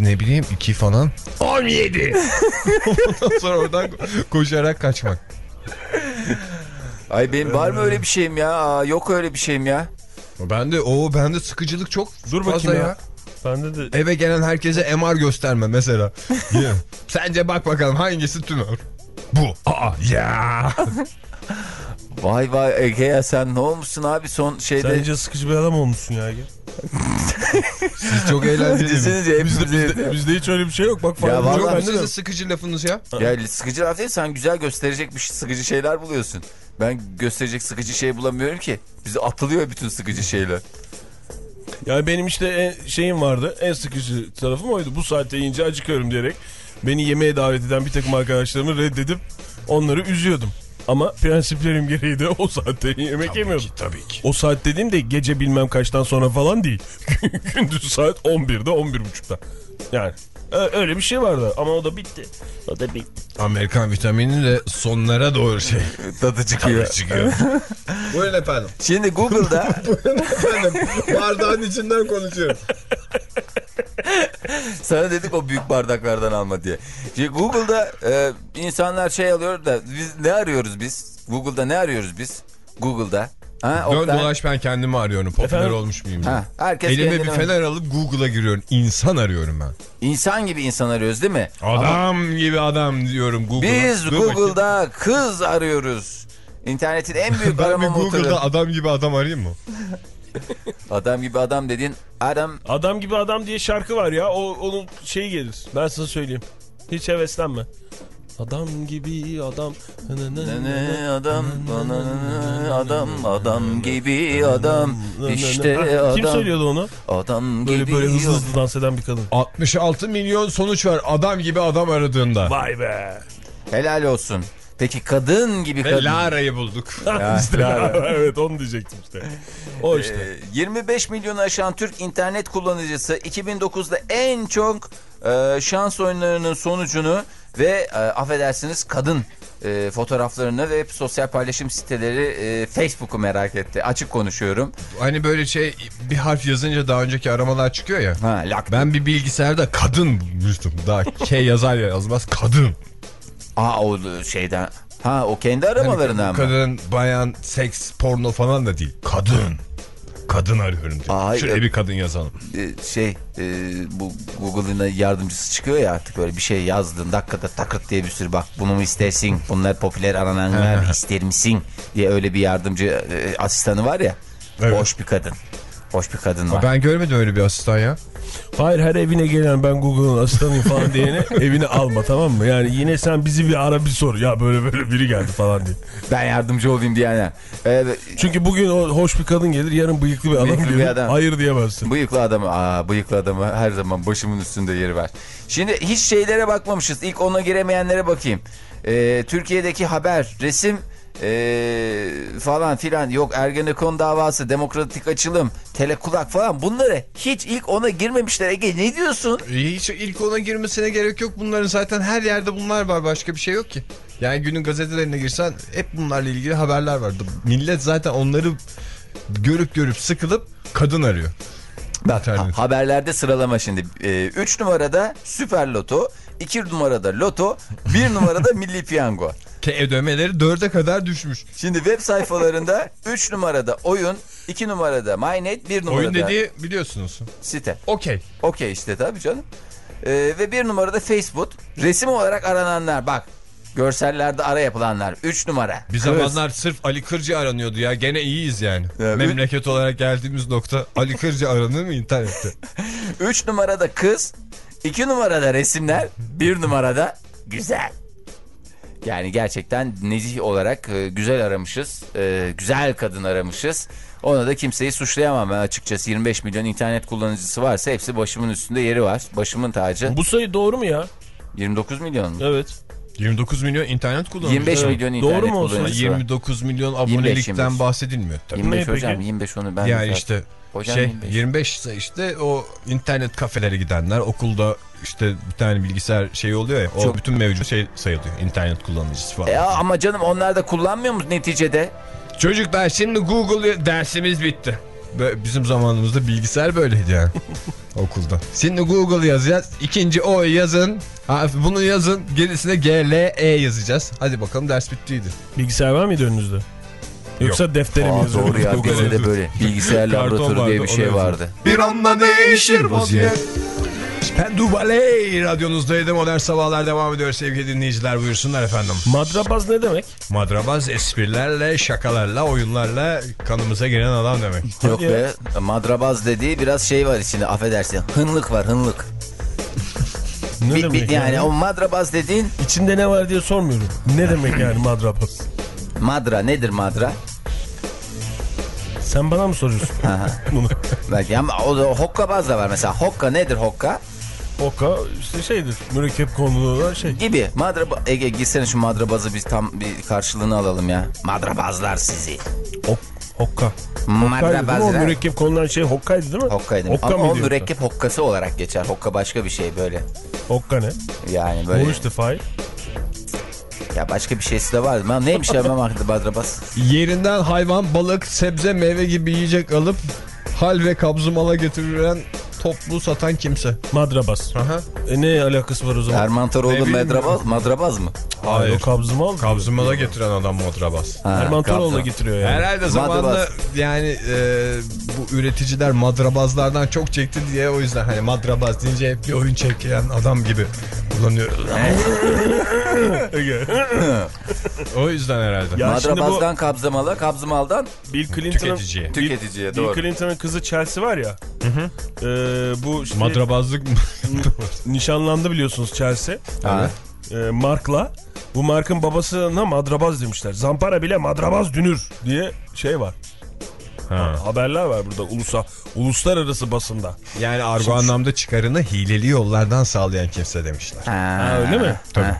[SPEAKER 1] Ne bileyim iki falan. 17. Ondan sonra oradan koşarak kaçmak.
[SPEAKER 3] Ay benim var mı öyle bir şeyim ya? Aa, yok öyle bir şeyim ya.
[SPEAKER 1] Ben de o bende sıkıcılık çok
[SPEAKER 2] Dur
[SPEAKER 1] fazla
[SPEAKER 2] bakayım
[SPEAKER 1] ya.
[SPEAKER 2] ya. Bende de
[SPEAKER 1] Eve gelen herkese MR gösterme mesela. Sence bak bakalım hangisi tümör? Bu. Aa ya.
[SPEAKER 3] Vay vay Ege ya sen ne olmuşsun abi son şeyde.
[SPEAKER 2] Sence sıkıcı bir adam olmuşsun ya. Ege.
[SPEAKER 1] Siz çok eğlenceli.
[SPEAKER 3] Düşününce
[SPEAKER 2] Bizde, bizde, bizde hiç öyle bir şey yok. Bak falan.
[SPEAKER 3] vallahi
[SPEAKER 2] yok,
[SPEAKER 1] Çok
[SPEAKER 2] bende de
[SPEAKER 1] sizin
[SPEAKER 2] yok.
[SPEAKER 1] sıkıcı lafınız ya.
[SPEAKER 3] Ya sıkıcı laf değil sen güzel gösterecek bir sıkıcı şeyler buluyorsun. Ben gösterecek sıkıcı şey bulamıyorum ki. Bize atılıyor bütün sıkıcı şeyler.
[SPEAKER 2] Yani benim işte en, şeyim vardı. En sıkıcı tarafım oydu. Bu saatte yiyince acıkıyorum diyerek beni yemeğe davet eden bir takım arkadaşlarımı reddedip onları üzüyordum. Ama prensiplerim gereği de o saatte yemek yemiyordum.
[SPEAKER 1] tabii ki.
[SPEAKER 2] O saat dediğim de gece bilmem kaçtan sonra falan değil. Gündüz saat 11'de 11.30'da. Yani öyle bir şey vardı ama o da bitti. O da bitti.
[SPEAKER 1] Amerikan vitamini de sonlara doğru şey.
[SPEAKER 3] Tadı çıkıyor.
[SPEAKER 1] çıkıyor. Buyurun efendim.
[SPEAKER 3] Şimdi Google'da
[SPEAKER 1] Buyurun efendim. Bardağın içinden konuşuyorum.
[SPEAKER 3] sana dedik o büyük bardaklardan alma diye. Şimdi Google'da e, insanlar şey alıyor da biz ne arıyoruz biz? Google'da ne arıyoruz biz? Google'da. Ha,
[SPEAKER 1] Dön
[SPEAKER 3] Oktay?
[SPEAKER 1] dolaş ben kendimi arıyorum. Popüler
[SPEAKER 2] Efendim?
[SPEAKER 1] olmuş muyum.
[SPEAKER 3] Ha, herkes
[SPEAKER 1] Elime bir fener alıp Google'a giriyorum. İnsan arıyorum ben.
[SPEAKER 3] İnsan gibi insan arıyoruz değil mi?
[SPEAKER 1] Adam gibi adam diyorum Google'a.
[SPEAKER 3] Biz
[SPEAKER 1] Dur bakayım.
[SPEAKER 3] Google'da kız arıyoruz. İnternetin en büyük
[SPEAKER 1] Ben
[SPEAKER 3] arama motoru.
[SPEAKER 1] Google'da adam gibi adam arayayım mı?
[SPEAKER 3] Adam gibi adam dediğin adam
[SPEAKER 2] Adam gibi adam diye şarkı var ya. O onun şeyi gelir. Ben sana söyleyeyim. Hiç heveslenme. Adam gibi adam.
[SPEAKER 3] Ne adam bana adam adam gibi adam işte
[SPEAKER 2] Ha, Kim
[SPEAKER 3] adam
[SPEAKER 2] söylüyordu onu?
[SPEAKER 3] adam
[SPEAKER 2] Böyle
[SPEAKER 3] gibi
[SPEAKER 2] böyle hızlı hızlı dans eden bir kadın.
[SPEAKER 1] 66 milyon sonuç var adam gibi adam aradığında.
[SPEAKER 2] Vay be.
[SPEAKER 3] helal olsun Peki kadın gibi
[SPEAKER 1] Ve
[SPEAKER 3] kadın.
[SPEAKER 1] Lara'yı bulduk.
[SPEAKER 2] İşte, evet onu diyecektim işte. O işte.
[SPEAKER 3] Ee, 25 milyonu aşan Türk internet kullanıcısı 2009'da en çok e, şans oyunlarının sonucunu ve e, affedersiniz kadın e, fotoğraflarını ve sosyal paylaşım siteleri e, Facebook'u merak etti. Açık konuşuyorum.
[SPEAKER 1] Hani böyle şey bir harf yazınca daha önceki aramalar çıkıyor ya.
[SPEAKER 3] Ha, lak.
[SPEAKER 1] Ben bir bilgisayarda kadın bulmuştum. Daha K yazar ya yazmaz kadın.
[SPEAKER 3] Aa o şeyden. Ha o kendi aramalarından mı?
[SPEAKER 1] Kadın, bayan, seks, porno falan da değil. Kadın. Kadın arıyorum diyor.
[SPEAKER 3] Aa,
[SPEAKER 1] Şuraya
[SPEAKER 3] evet.
[SPEAKER 1] bir kadın yazalım.
[SPEAKER 3] Ee, şey e, bu Google'ın yardımcısı çıkıyor ya artık böyle bir şey yazdın dakikada takık diye bir sürü bak bunu mu istersin bunlar popüler arananlar ister misin diye öyle bir yardımcı e, asistanı var ya
[SPEAKER 1] Evet.
[SPEAKER 3] hoş bir kadın hoş bir kadın var.
[SPEAKER 1] Ben görmedim öyle bir asistan ya.
[SPEAKER 2] Hayır her evine gelen ben Google'ın asistanıyım falan diyene evine alma tamam mı? Yani yine sen bizi bir ara bir sor. Ya böyle böyle biri geldi falan diye.
[SPEAKER 3] Ben yardımcı olayım diyene. Evet,
[SPEAKER 2] Çünkü bugün o hoş bir kadın gelir yarın bıyıklı bir adam
[SPEAKER 3] Bıyıklı bir
[SPEAKER 2] gelir.
[SPEAKER 3] adam.
[SPEAKER 2] Hayır diyemezsin.
[SPEAKER 3] bıyıklı adamı aa bıyıklı adamı her zaman başımın üstünde yeri var. Şimdi hiç şeylere bakmamışız. İlk ona giremeyenlere bakayım. Ee, Türkiye'deki haber, resim ee, falan filan yok Ergenekon davası, demokratik açılım, telekulak falan bunları hiç ilk ona girmemişler. Ege ne diyorsun?
[SPEAKER 1] Hiç ilk ona girmesine gerek yok bunların zaten her yerde bunlar var başka bir şey yok ki. Yani günün gazetelerine girsen hep bunlarla ilgili haberler var. Millet zaten onları görüp görüp sıkılıp kadın arıyor.
[SPEAKER 3] Bak ha- haberlerde sıralama şimdi. 3 numarada Süper Loto, 2 numarada Loto, 1 numarada Milli Piyango.
[SPEAKER 1] Ki ödemeleri dörde kadar düşmüş.
[SPEAKER 3] Şimdi web sayfalarında 3 numarada oyun, 2 numarada MyNet, 1 numarada
[SPEAKER 1] Oyun dediği biliyorsunuz.
[SPEAKER 3] site.
[SPEAKER 1] Okey.
[SPEAKER 3] Okey işte tabii canım. Ee, ve 1 numarada Facebook. Resim olarak arananlar bak. Görsellerde ara yapılanlar. 3 numara.
[SPEAKER 1] Bir
[SPEAKER 3] Kız.
[SPEAKER 1] zamanlar sırf Ali Kırcı aranıyordu ya. Gene iyiyiz yani.
[SPEAKER 3] Evet.
[SPEAKER 1] Memleket olarak geldiğimiz nokta Ali Kırcı aranır mı internette?
[SPEAKER 3] 3 numarada kız. 2 numarada resimler. 1 numarada güzel. Yani gerçekten nezih olarak e, güzel aramışız. E, güzel kadın aramışız. Ona da kimseyi suçlayamam ben açıkçası. 25 milyon internet kullanıcısı varsa hepsi başımın üstünde yeri var. Başımın tacı.
[SPEAKER 2] Bu sayı doğru mu ya?
[SPEAKER 3] 29 milyon mu?
[SPEAKER 2] Evet.
[SPEAKER 1] 29 milyon internet kullanıyor.
[SPEAKER 3] 25
[SPEAKER 2] Evet.
[SPEAKER 3] milyon
[SPEAKER 2] Doğru
[SPEAKER 3] internet
[SPEAKER 2] mu olsun?
[SPEAKER 3] kullanıcısı var.
[SPEAKER 1] 29 milyon abonelikten
[SPEAKER 3] 25.
[SPEAKER 1] bahsedilmiyor tabii.
[SPEAKER 3] 25
[SPEAKER 2] Ne
[SPEAKER 3] hocam
[SPEAKER 2] peki?
[SPEAKER 3] 25 onu ben
[SPEAKER 1] yani
[SPEAKER 3] zaten-
[SPEAKER 1] işte
[SPEAKER 3] Hocam
[SPEAKER 1] şey
[SPEAKER 3] 25.
[SPEAKER 1] 25 ise işte o internet kafelere gidenler okulda işte bir tane bilgisayar şey oluyor ya o
[SPEAKER 3] Çok-
[SPEAKER 1] bütün mevcut şey sayılıyor internet kullanıcısı falan.
[SPEAKER 3] Ya ama canım onlar da kullanmıyor mu neticede?
[SPEAKER 1] Çocuklar şimdi Google dersimiz bitti. Bizim zamanımızda bilgisayar böyleydi yani okulda. Şimdi Google yazacağız. ikinci O yazın. Ha, bunu yazın. Gerisine G, L, E yazacağız. Hadi bakalım ders bittiydi.
[SPEAKER 2] Bilgisayar var mıydı önünüzde? Yoksa deftere mi yazıyordunuz?
[SPEAKER 3] doğru ya bizde de böyle bilgisayar laboratuvarı diye bir şey vardı.
[SPEAKER 4] Bir anda değişir vaziyet.
[SPEAKER 1] Pendubaley radyonuzdaydı. Modern Sabahlar devam ediyor sevgili dinleyiciler. Buyursunlar efendim.
[SPEAKER 2] Madrabaz ne demek?
[SPEAKER 1] Madrabaz esprilerle, şakalarla, oyunlarla kanımıza giren adam demek.
[SPEAKER 3] Yok be madrabaz dediği biraz şey var içinde affedersin hınlık var hınlık.
[SPEAKER 2] Ne
[SPEAKER 3] Bir-
[SPEAKER 2] demek
[SPEAKER 3] bir- yani o madrabaz dediğin
[SPEAKER 2] İçinde ne var diye sormuyorum. Ne demek yani madrabaz?
[SPEAKER 3] madra nedir madra?
[SPEAKER 2] Sen bana mı soruyorsun bunu?
[SPEAKER 3] Belki ama o da hokkabaz da var mesela hokka nedir hokka?
[SPEAKER 2] Oka işte şeydir. Mürekkep konulu olan şey.
[SPEAKER 3] Gibi madraba Ege gitsene şu madrabazı biz tam bir karşılığını alalım ya. Madrabazlar sizi.
[SPEAKER 2] Ok, hokka. Mi? O
[SPEAKER 3] Madrabazlar.
[SPEAKER 2] mürekkep konulan şey hokkaydı değil mi?
[SPEAKER 3] Hokkaydı.
[SPEAKER 2] Hokka
[SPEAKER 3] Ama
[SPEAKER 2] mı
[SPEAKER 3] o mürekkep hokkası olarak geçer. Hokka başka bir şey böyle.
[SPEAKER 2] Hokka ne?
[SPEAKER 3] Yani böyle.
[SPEAKER 2] Bu işte Fahir.
[SPEAKER 3] Ya başka bir şeysi de vardı. Ben neymiş ya ben madrabaz?
[SPEAKER 1] Yerinden hayvan, balık, sebze, meyve gibi yiyecek alıp hal ve kabzımala getirilen toplu satan kimse.
[SPEAKER 2] Madrabaz.
[SPEAKER 1] Aha.
[SPEAKER 2] E ne alakası var o zaman?
[SPEAKER 3] Erman
[SPEAKER 1] bileyim
[SPEAKER 3] madrabaz, madrabaz mı?
[SPEAKER 2] Hayır.
[SPEAKER 1] Hayır.
[SPEAKER 2] O kabzımı aldı.
[SPEAKER 1] Kabzımala getiren adam madrabaz.
[SPEAKER 3] Ha,
[SPEAKER 2] Erman da
[SPEAKER 3] kabza.
[SPEAKER 2] getiriyor yani.
[SPEAKER 1] Herhalde zamanında
[SPEAKER 3] Madrabaz.
[SPEAKER 1] yani e, bu üreticiler madrabazlardan çok çekti diye o yüzden hani madrabaz deyince hep bir oyun çekilen adam gibi kullanıyoruz. o yüzden herhalde.
[SPEAKER 2] Ya şimdi bu
[SPEAKER 3] Madrabazdan kabzamala, kabzımaldan
[SPEAKER 2] Bill Clinton'ın
[SPEAKER 1] Tüketiciye.
[SPEAKER 3] tüketiciye
[SPEAKER 2] Bill
[SPEAKER 3] doğru.
[SPEAKER 2] Clinton'ın kızı Chelsea var ya. E, bu işte
[SPEAKER 1] Madrabazlık mı?
[SPEAKER 2] nişanlandı biliyorsunuz Chelsea.
[SPEAKER 3] Ha.
[SPEAKER 2] E, Mark'la. Bu Mark'ın babasına madrabaz demişler. Zampara bile madrabaz dünür diye şey var. Ha, Haberler var burada ulusa, uluslararası basında.
[SPEAKER 1] Yani argo anlamda çıkarını hileli yollardan sağlayan kimse demişler.
[SPEAKER 2] Ha, öyle mi?
[SPEAKER 1] Tabii.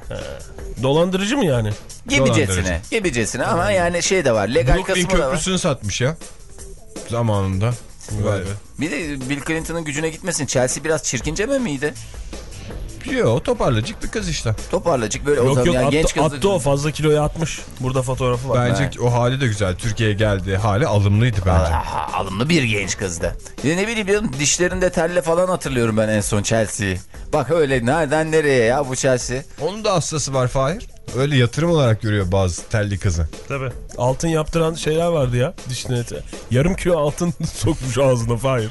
[SPEAKER 2] Dolandırıcı mı yani?
[SPEAKER 3] Gibicesine. Gibicesine ama yani şey de var. Legal
[SPEAKER 1] Brooklyn
[SPEAKER 3] kısmı da var.
[SPEAKER 1] Köprüsü'nü satmış ya. Zamanında. Vay be.
[SPEAKER 3] Bir de Bill Clinton'ın gücüne gitmesin. Chelsea biraz çirkinceme miydi?
[SPEAKER 1] Yo toparlacık bir kız işte.
[SPEAKER 3] Toparlacık böyle o
[SPEAKER 2] Yok
[SPEAKER 3] zaman
[SPEAKER 2] yok
[SPEAKER 3] yani
[SPEAKER 2] attı,
[SPEAKER 3] genç kız.
[SPEAKER 2] attı o fazla kiloya atmış. Burada fotoğrafı var.
[SPEAKER 1] Bence o hali de güzel. Türkiye'ye geldiği hali alımlıydı bence.
[SPEAKER 3] Aha, alımlı bir genç kızdı. Ya ne bileyim benim dişlerinde telle falan hatırlıyorum ben en son Chelsea'yi. Bak öyle nereden nereye ya bu Chelsea?
[SPEAKER 1] Onun da hastası var Fahir. Öyle yatırım olarak görüyor bazı telli kızı.
[SPEAKER 2] Tabii. Altın yaptıran şeyler vardı ya dişine. Yarım kilo altın sokmuş ağzına Fahir.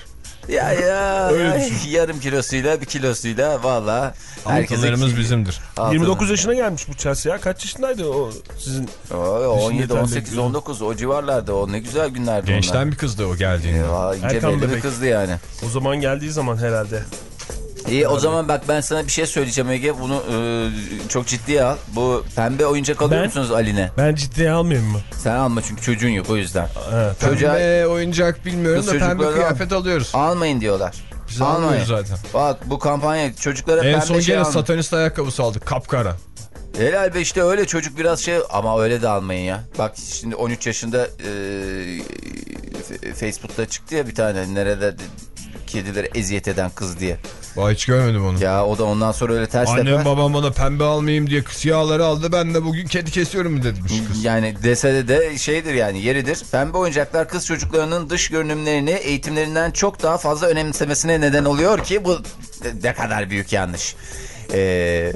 [SPEAKER 3] Ya ya,
[SPEAKER 2] Öyle
[SPEAKER 3] ya
[SPEAKER 2] düşün.
[SPEAKER 3] yarım kilosuyla bir kilosuyla valla
[SPEAKER 1] Altınlarımız bizimdir.
[SPEAKER 3] Altın.
[SPEAKER 2] 29 yaşına gelmiş bu Chelsea ya. Kaç yaşındaydı o sizin?
[SPEAKER 3] Oo, 17,
[SPEAKER 2] terlik
[SPEAKER 3] 18,
[SPEAKER 2] diyorum.
[SPEAKER 3] 19 o civarlarda o ne güzel günlerdi
[SPEAKER 1] Gençten
[SPEAKER 3] onlar.
[SPEAKER 1] bir kızdı o geldiğinde.
[SPEAKER 3] Ya,
[SPEAKER 2] Erkan
[SPEAKER 3] bir kızdı yani.
[SPEAKER 2] O zaman geldiği zaman herhalde.
[SPEAKER 3] İyi o zaman bak ben sana bir şey söyleyeceğim Ege. Bunu e, çok ciddiye al. Bu pembe oyuncak alıyor
[SPEAKER 2] Ben-
[SPEAKER 3] musunuz Aline?
[SPEAKER 2] Ben ciddiye almayayım mı?
[SPEAKER 3] Sen alma çünkü çocuğun yok o yüzden.
[SPEAKER 2] Evet.
[SPEAKER 3] Çocuğa
[SPEAKER 1] Pembe oyuncak bilmiyorum
[SPEAKER 3] Kız
[SPEAKER 1] da pembe kıyafet alıyoruz.
[SPEAKER 3] almayın diyorlar.
[SPEAKER 1] Biz
[SPEAKER 3] almayın.
[SPEAKER 1] almıyoruz zaten.
[SPEAKER 3] Bak bu kampanya çocuklara
[SPEAKER 1] En
[SPEAKER 3] pembe
[SPEAKER 1] son
[SPEAKER 3] şey
[SPEAKER 1] gene
[SPEAKER 3] almayın.
[SPEAKER 1] satanist ayakkabısı aldık kapkara.
[SPEAKER 3] Helal be işte öyle çocuk biraz şey ama öyle de almayın ya. Bak şimdi 13 yaşında e, Facebook'ta çıktı ya bir tane nerede kedileri eziyet eden kız diye.
[SPEAKER 1] Vay hiç görmedim onu.
[SPEAKER 3] Ya o da ondan sonra öyle ters
[SPEAKER 1] Annem
[SPEAKER 3] teper.
[SPEAKER 1] babam bana pembe almayayım diye siyahları aldı ben de bugün kedi kesiyorum mu demiş kız.
[SPEAKER 3] Yani dese de, de şeydir yani yeridir. Pembe oyuncaklar kız çocuklarının dış görünümlerini eğitimlerinden çok daha fazla önemsemesine neden oluyor ki bu ne kadar büyük yanlış. Ee,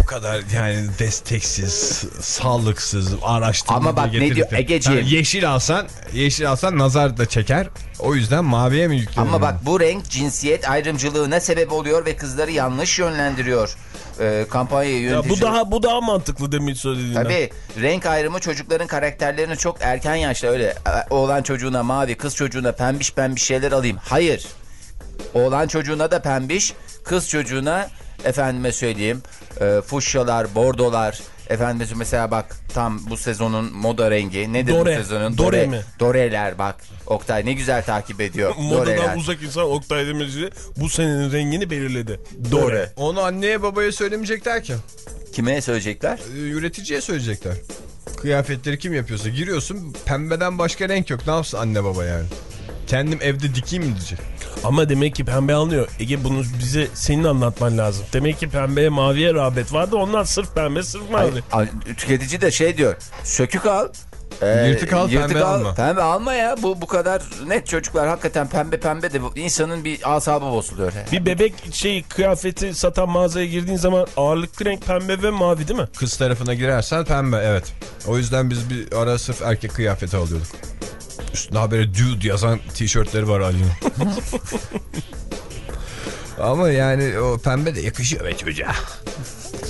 [SPEAKER 1] Bu kadar yani desteksiz, sağlıksız, araştırma
[SPEAKER 3] Ama bak ne diyor Egeciğim?
[SPEAKER 1] Ha, yeşil alsan, yeşil alsan nazar da çeker. O yüzden maviye mi yükleniyor?
[SPEAKER 3] Ama bak bu renk cinsiyet ayrımcılığına sebep oluyor ve kızları yanlış yönlendiriyor. Ee, kampanyayı
[SPEAKER 2] Ya
[SPEAKER 3] yönetici...
[SPEAKER 2] bu daha bu daha mantıklı demin söylediğinden.
[SPEAKER 3] Tabii renk ayrımı çocukların karakterlerini çok erken yaşta öyle e, oğlan çocuğuna mavi kız çocuğuna pembiş pembiş şeyler alayım. Hayır. Oğlan çocuğuna da pembiş kız çocuğuna efendime söyleyeyim e, fuşyalar bordolar efendim mesela bak tam bu sezonun moda rengi nedir
[SPEAKER 2] Dore.
[SPEAKER 3] bu sezonun
[SPEAKER 2] Dore mi?
[SPEAKER 3] Doreler bak Oktay ne güzel takip ediyor Doreler.
[SPEAKER 2] Modadan uzak insan Oktay Demirci bu senenin rengini belirledi. Dore.
[SPEAKER 1] Onu anneye babaya söylemeyecekler ki.
[SPEAKER 3] Kime söyleyecekler?
[SPEAKER 1] Ee, Üreticiye söyleyecekler. Kıyafetleri kim yapıyorsa giriyorsun pembeden başka renk yok. Ne yapsın anne baba yani? Kendim evde dikeyim mi diyecek.
[SPEAKER 2] Ama demek ki pembe alınıyor. Ege bunu bize senin anlatman lazım. Demek ki pembeye maviye rağbet vardı. Ondan sırf pembe sırf mavi.
[SPEAKER 3] Ay, Tüketici de şey diyor. Sökük al. e,
[SPEAKER 1] Yırtık al, pembe alma.
[SPEAKER 3] Pembe alma ya. Bu bu kadar net çocuklar hakikaten pembe pembe de insanın bir asabı bozuluyor.
[SPEAKER 2] Bir bebek şey kıyafeti satan mağazaya girdiğin zaman ağırlıklı renk pembe ve mavi değil mi?
[SPEAKER 1] Kız tarafına girersen pembe evet. O yüzden biz bir ara sırf erkek kıyafeti alıyorduk. Üstüne habere dude yazan tişörtleri var Ali'nin. Ama yani o pembe de yakışıyor be çocuğa.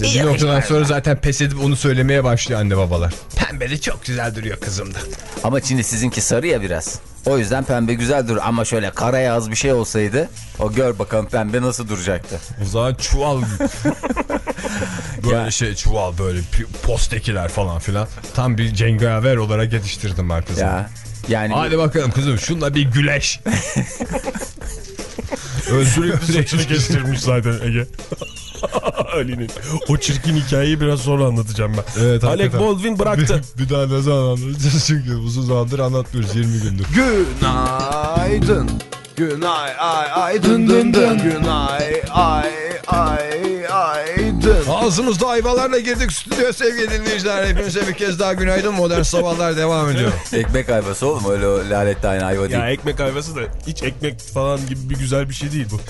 [SPEAKER 1] Bir noktadan sonra zaten pes edip onu söylemeye başlıyor anne babalar. Pembe de çok güzel duruyor kızımda.
[SPEAKER 3] Ama şimdi sizinki sarı ya biraz. O yüzden pembe güzel durur ama şöyle kara yaz bir şey olsaydı o gör bakalım pembe nasıl duracaktı.
[SPEAKER 1] O zaman çuval böyle
[SPEAKER 3] Ya.
[SPEAKER 1] şey çuval böyle postekiler falan filan. Tam bir cengaver olarak yetiştirdim ben kızımı.
[SPEAKER 3] Ya yani
[SPEAKER 1] Hadi bakalım kızım şunla bir güleş.
[SPEAKER 2] Sürekli saçını kestirmiş zaten Ege. Ali'nin. O çirkin hikayeyi biraz sonra anlatacağım ben.
[SPEAKER 1] Evet,
[SPEAKER 2] Alec
[SPEAKER 1] hakikaten.
[SPEAKER 2] Baldwin bıraktı.
[SPEAKER 1] Bir, bir daha ne zaman anlatacağız çünkü uzun zamandır anlatmıyoruz 20 gündür.
[SPEAKER 5] Günaydın. Günay ay ay
[SPEAKER 1] Ağzımızda ayvalarla girdik stüdyo sevgili dinleyiciler. Hepinize bir kez daha günaydın. Modern sabahlar devam ediyor.
[SPEAKER 3] ekmek ayvası oğlum öyle lanet aynı ayva değil.
[SPEAKER 2] Ya ekmek ayvası da hiç ekmek falan gibi bir güzel bir şey değil bu.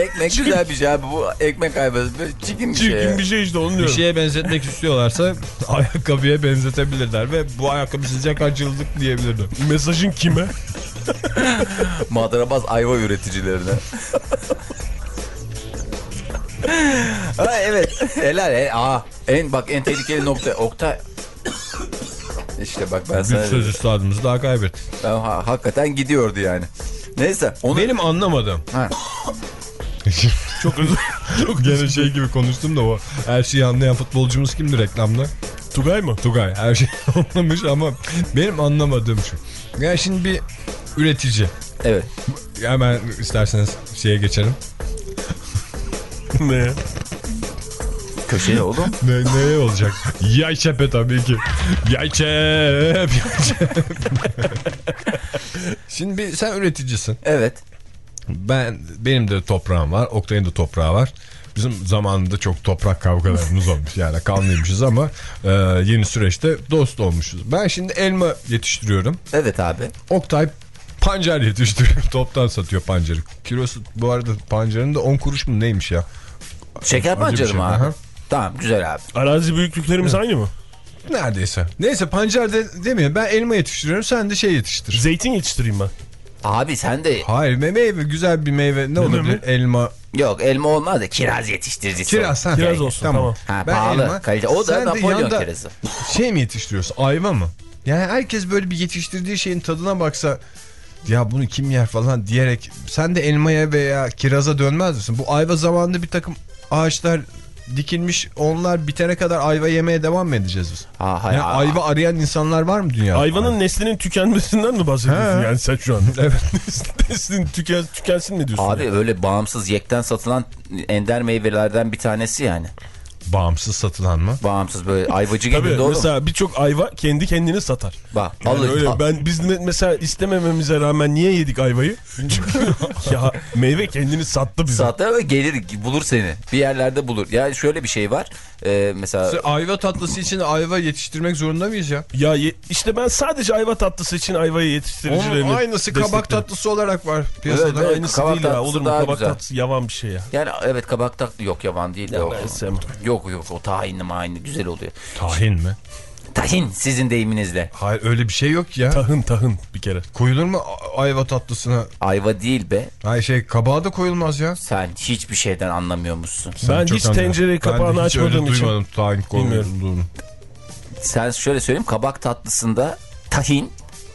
[SPEAKER 3] Ekmek güzel bir şey abi bu ekmek ayvası çirkin bir şey. ya.
[SPEAKER 2] Çirkin bir şey işte onu
[SPEAKER 1] Bir
[SPEAKER 2] diyorum.
[SPEAKER 1] şeye benzetmek istiyorlarsa ayakkabıya benzetebilirler ve bu ayakkabı sizce kaç yıllık diyebilirler.
[SPEAKER 2] Mesajın kime?
[SPEAKER 3] Madrabaz ayva üreticilerine. Ha, evet helal. he. Aa, en bak en tehlikeli nokta Oktay. İşte bak ben sana
[SPEAKER 1] Bir söz üstadımızı daha kaybettik.
[SPEAKER 3] Ben ha- hakikaten gidiyordu yani. Neyse onu
[SPEAKER 1] Benim anlamadığım.
[SPEAKER 3] Ha.
[SPEAKER 2] Çok özür
[SPEAKER 1] Çok gene şey gibi konuştum da o her şeyi anlayan futbolcumuz kimdi reklamda?
[SPEAKER 2] Tugay mı?
[SPEAKER 1] Tugay her şeyi anlamış ama benim anlamadığım şu. Yani şimdi bir üretici.
[SPEAKER 3] Evet.
[SPEAKER 1] Hemen isterseniz şeye geçelim.
[SPEAKER 2] Ne?
[SPEAKER 3] Köşeye oğlum.
[SPEAKER 1] Ne, ne olacak? Yay çepe tabii ki. Yay çep. Yay çep. Şimdi bir, sen üreticisin.
[SPEAKER 3] Evet.
[SPEAKER 1] Ben benim de toprağım var. Oktay'ın da toprağı var. Bizim zamanında çok toprak kavgalarımız olmuş. Yani kanlıymışız ama e, yeni süreçte dost olmuşuz. Ben şimdi elma yetiştiriyorum.
[SPEAKER 3] Evet abi.
[SPEAKER 1] Oktay pancar yetiştiriyor. Toptan satıyor pancarı. Kilosu bu arada pancarın da 10 kuruş mu neymiş ya?
[SPEAKER 3] Şeker pancarı
[SPEAKER 1] şey.
[SPEAKER 3] mı abi?
[SPEAKER 1] Aha.
[SPEAKER 3] Tamam güzel abi.
[SPEAKER 2] Arazi büyüklüklerimiz aynı mı?
[SPEAKER 1] Neredeyse. Neyse pancar de, demeyelim. Ben elma yetiştiriyorum. Sen de şey yetiştir.
[SPEAKER 2] Zeytin yetiştireyim ben.
[SPEAKER 3] Abi sen de
[SPEAKER 1] Hayır me- meyve güzel bir meyve ne olabilir?
[SPEAKER 2] mi?
[SPEAKER 1] Elma.
[SPEAKER 3] yok elma olmaz da kiraz yetiştiricisi. ol.
[SPEAKER 1] Kiraz ha.
[SPEAKER 2] Kiraz olsun, tamam.
[SPEAKER 3] Ha,
[SPEAKER 1] Ben
[SPEAKER 3] pahalı.
[SPEAKER 1] elma.
[SPEAKER 3] Kalite. O da
[SPEAKER 1] Sen
[SPEAKER 3] Napolyon kirazı.
[SPEAKER 1] Şey mi yetiştiriyorsun? Ayva mı? Yani herkes böyle bir yetiştirdiği şeyin tadına baksa ya bunu kim yer falan diyerek sen de elmaya veya kiraza dönmez misin? Bu ayva zamanında bir takım ağaçlar dikilmiş onlar bitene kadar ayva yemeye devam mı edeceğiz biz?
[SPEAKER 3] Ha, hayır.
[SPEAKER 1] Yani ayva arayan insanlar var mı dünyada?
[SPEAKER 2] Hayvanın neslinin tükenmesinden mi bahsediyorsun
[SPEAKER 1] He.
[SPEAKER 2] yani sen şu an?
[SPEAKER 1] Evet.
[SPEAKER 2] Neslin tüken, tükensin mi diyorsun?
[SPEAKER 3] Abi öyle bağımsız yekten satılan ender meyvelerden bir tanesi yani.
[SPEAKER 1] Bağımsız satılan mı?
[SPEAKER 3] Bağımsız böyle ayvacı gibi
[SPEAKER 2] Tabii
[SPEAKER 3] de oğlum.
[SPEAKER 2] mesela birçok ayva kendi kendini satar.
[SPEAKER 3] Bak
[SPEAKER 2] Yani
[SPEAKER 3] alır.
[SPEAKER 2] öyle
[SPEAKER 3] al.
[SPEAKER 2] ben biz me- mesela istemememize rağmen niye yedik ayvayı? Çünkü ya meyve kendini sattı bize.
[SPEAKER 3] Saatte ve gelir bulur seni. Bir yerlerde bulur. Ya şöyle bir şey var. Ee, mesela
[SPEAKER 1] Sen ayva tatlısı için ayva yetiştirmek zorunda mıyız ya?
[SPEAKER 2] Ya ye- işte ben sadece ayva tatlısı için ayvayı yetiştiricilerini
[SPEAKER 1] Onun aynısı kabak tatlısı olarak var piyasada.
[SPEAKER 3] Evet, evet.
[SPEAKER 2] Aynısı
[SPEAKER 3] Kabak
[SPEAKER 2] değil ya
[SPEAKER 3] tatlısı
[SPEAKER 2] olur mu? Kabak
[SPEAKER 3] güzel.
[SPEAKER 2] tatlısı yavan bir şey ya.
[SPEAKER 3] yani evet kabak tatlı yok yavan değil de o.
[SPEAKER 2] Ben.
[SPEAKER 3] Yok yok o tahinli mahinli güzel oluyor.
[SPEAKER 1] Tahin mi?
[SPEAKER 3] Tahin sizin deyiminizle.
[SPEAKER 1] Hayır öyle bir şey yok ya.
[SPEAKER 2] Tahın tahın bir kere.
[SPEAKER 1] Koyulur mu ayva tatlısına?
[SPEAKER 3] Ayva değil be.
[SPEAKER 1] Hayır şey kabağa da koyulmaz ya.
[SPEAKER 3] Sen hiçbir şeyden anlamıyormuşsun.
[SPEAKER 2] Ben
[SPEAKER 1] çok
[SPEAKER 2] hiç
[SPEAKER 1] anlıyorum.
[SPEAKER 2] tencere kapağını
[SPEAKER 1] ben
[SPEAKER 2] açmadığım için.
[SPEAKER 1] duymadım tahin koyulduğunu.
[SPEAKER 3] Sen şöyle söyleyeyim kabak tatlısında tahin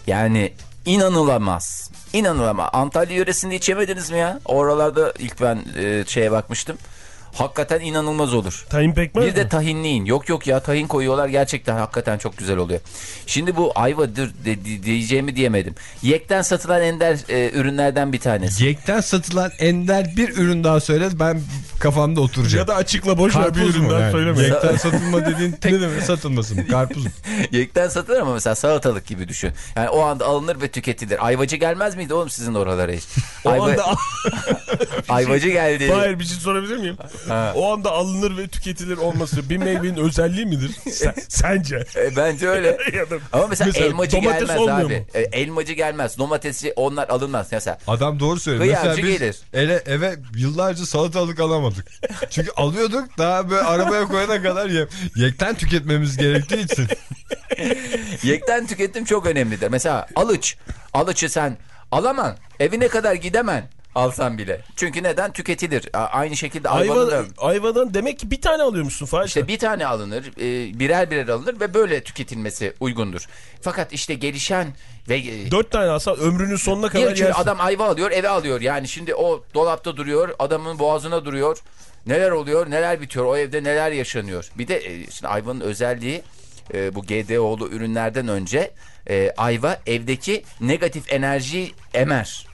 [SPEAKER 3] yani inanılamaz. İnanılamaz. Antalya yöresinde içemediniz mi ya? Oralarda ilk ben e, şeye bakmıştım. Hakikaten inanılmaz olur.
[SPEAKER 2] Tahin pekmez
[SPEAKER 3] Bir de
[SPEAKER 2] mi?
[SPEAKER 3] tahinliyin. Yok yok ya tahin koyuyorlar gerçekten hakikaten çok güzel oluyor. Şimdi bu ayvadır de, de- diyeceğimi diyemedim. Yekten satılan ender e, ürünlerden bir tanesi.
[SPEAKER 1] Yekten satılan ender bir ürün daha söyle ben kafamda oturacak.
[SPEAKER 2] Ya da açıkla boş ver bir
[SPEAKER 1] Karpuz mu
[SPEAKER 2] üründen
[SPEAKER 1] yani?
[SPEAKER 2] söyleme.
[SPEAKER 1] Yekten satılma dediğin tek satılması mı? Karpuz mu?
[SPEAKER 3] Yekten satılır ama mesela salatalık gibi düşün. Yani o anda alınır ve tüketilir. Ayvacı gelmez miydi oğlum sizin oralara hiç?
[SPEAKER 2] O
[SPEAKER 3] Ayva-
[SPEAKER 2] anda
[SPEAKER 3] ayvacı geldi.
[SPEAKER 2] Hayır bir şey sorabilir miyim?
[SPEAKER 3] Ha.
[SPEAKER 2] O anda alınır ve tüketilir olması bir meyvenin özelliği midir? Sen- sence?
[SPEAKER 3] E, bence öyle.
[SPEAKER 2] Ya da-
[SPEAKER 3] Ama mesela,
[SPEAKER 2] Mesela
[SPEAKER 3] elmacı gelmez abi.
[SPEAKER 2] mu?
[SPEAKER 3] E, elmacı gelmez. Domatesci onlar alınmaz. Mesela
[SPEAKER 1] Adam doğru söylüyor. Mesela biz
[SPEAKER 3] gelir.
[SPEAKER 1] ele, eve yıllarca salatalık alamadık. Çünkü alıyorduk daha böyle arabaya koyana kadar ye, yekten tüketmemiz gerektiği için.
[SPEAKER 3] yekten tüketim çok önemlidir. Mesela alıç. Alıçı sen alaman. Evine kadar gidemen. Alsan bile. Çünkü neden? Tüketilir. Aynı şekilde ayvanın
[SPEAKER 2] Ayva, ayvadan demek ki bir tane alıyormuşsun Fahir.
[SPEAKER 3] İşte bir tane alınır, e, birer birer alınır ve böyle tüketilmesi uygundur. Fakat işte gelişen ve e,
[SPEAKER 2] Dört tane alsan ömrünün sonuna kadar yersin.
[SPEAKER 3] adam ayva alıyor, eve alıyor. Yani şimdi o dolapta duruyor, adamın boğazına duruyor. Neler oluyor, neler bitiyor, o evde neler yaşanıyor. Bir de e, şimdi ayvanın özelliği e, bu GDO'lu ürünlerden önce e, ayva evdeki negatif enerjiyi emer.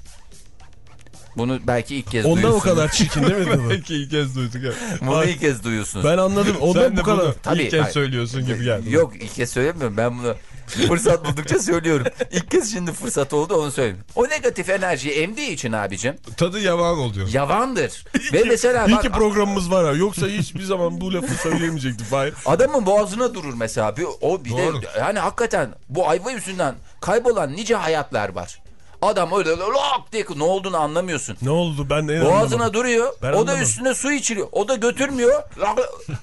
[SPEAKER 3] Bunu belki ilk kez
[SPEAKER 2] Ondan o
[SPEAKER 3] duyuyorsunuz.
[SPEAKER 2] kadar çirkin değil mi?
[SPEAKER 1] Belki ilk kez duyduk. evet.
[SPEAKER 3] Bunu ilk kez duyuyorsunuz.
[SPEAKER 2] ben anladım. Ondan
[SPEAKER 1] Sen
[SPEAKER 2] bu kadar.
[SPEAKER 3] Tabii,
[SPEAKER 1] ilk kez
[SPEAKER 3] hayır.
[SPEAKER 1] söylüyorsun gibi geldi.
[SPEAKER 3] Yok ilk kez söylemiyorum ben bunu fırsat buldukça söylüyorum. İlk kez şimdi fırsat oldu onu söyleyeyim. O negatif enerjiyi emdiği için abicim
[SPEAKER 1] Tadı yavan oluyor.
[SPEAKER 3] yavandır. Ve mesela
[SPEAKER 2] İyi
[SPEAKER 3] bak
[SPEAKER 2] ki programımız var ha. Yoksa hiçbir zaman bu lafı söyleyemeyecektim Fahir.
[SPEAKER 3] adamın boğazına durur mesela. Bir, o bir
[SPEAKER 1] Doğru.
[SPEAKER 3] de yani hakikaten bu ayva yüzünden kaybolan nice hayatlar var. Adam öyle lok diye ne olduğunu anlamıyorsun.
[SPEAKER 2] Ne oldu ben de
[SPEAKER 3] Boğazına
[SPEAKER 2] anlamadım.
[SPEAKER 3] duruyor.
[SPEAKER 2] Ben
[SPEAKER 3] o da
[SPEAKER 2] anlamadım.
[SPEAKER 3] üstüne su içiliyor. O da götürmüyor.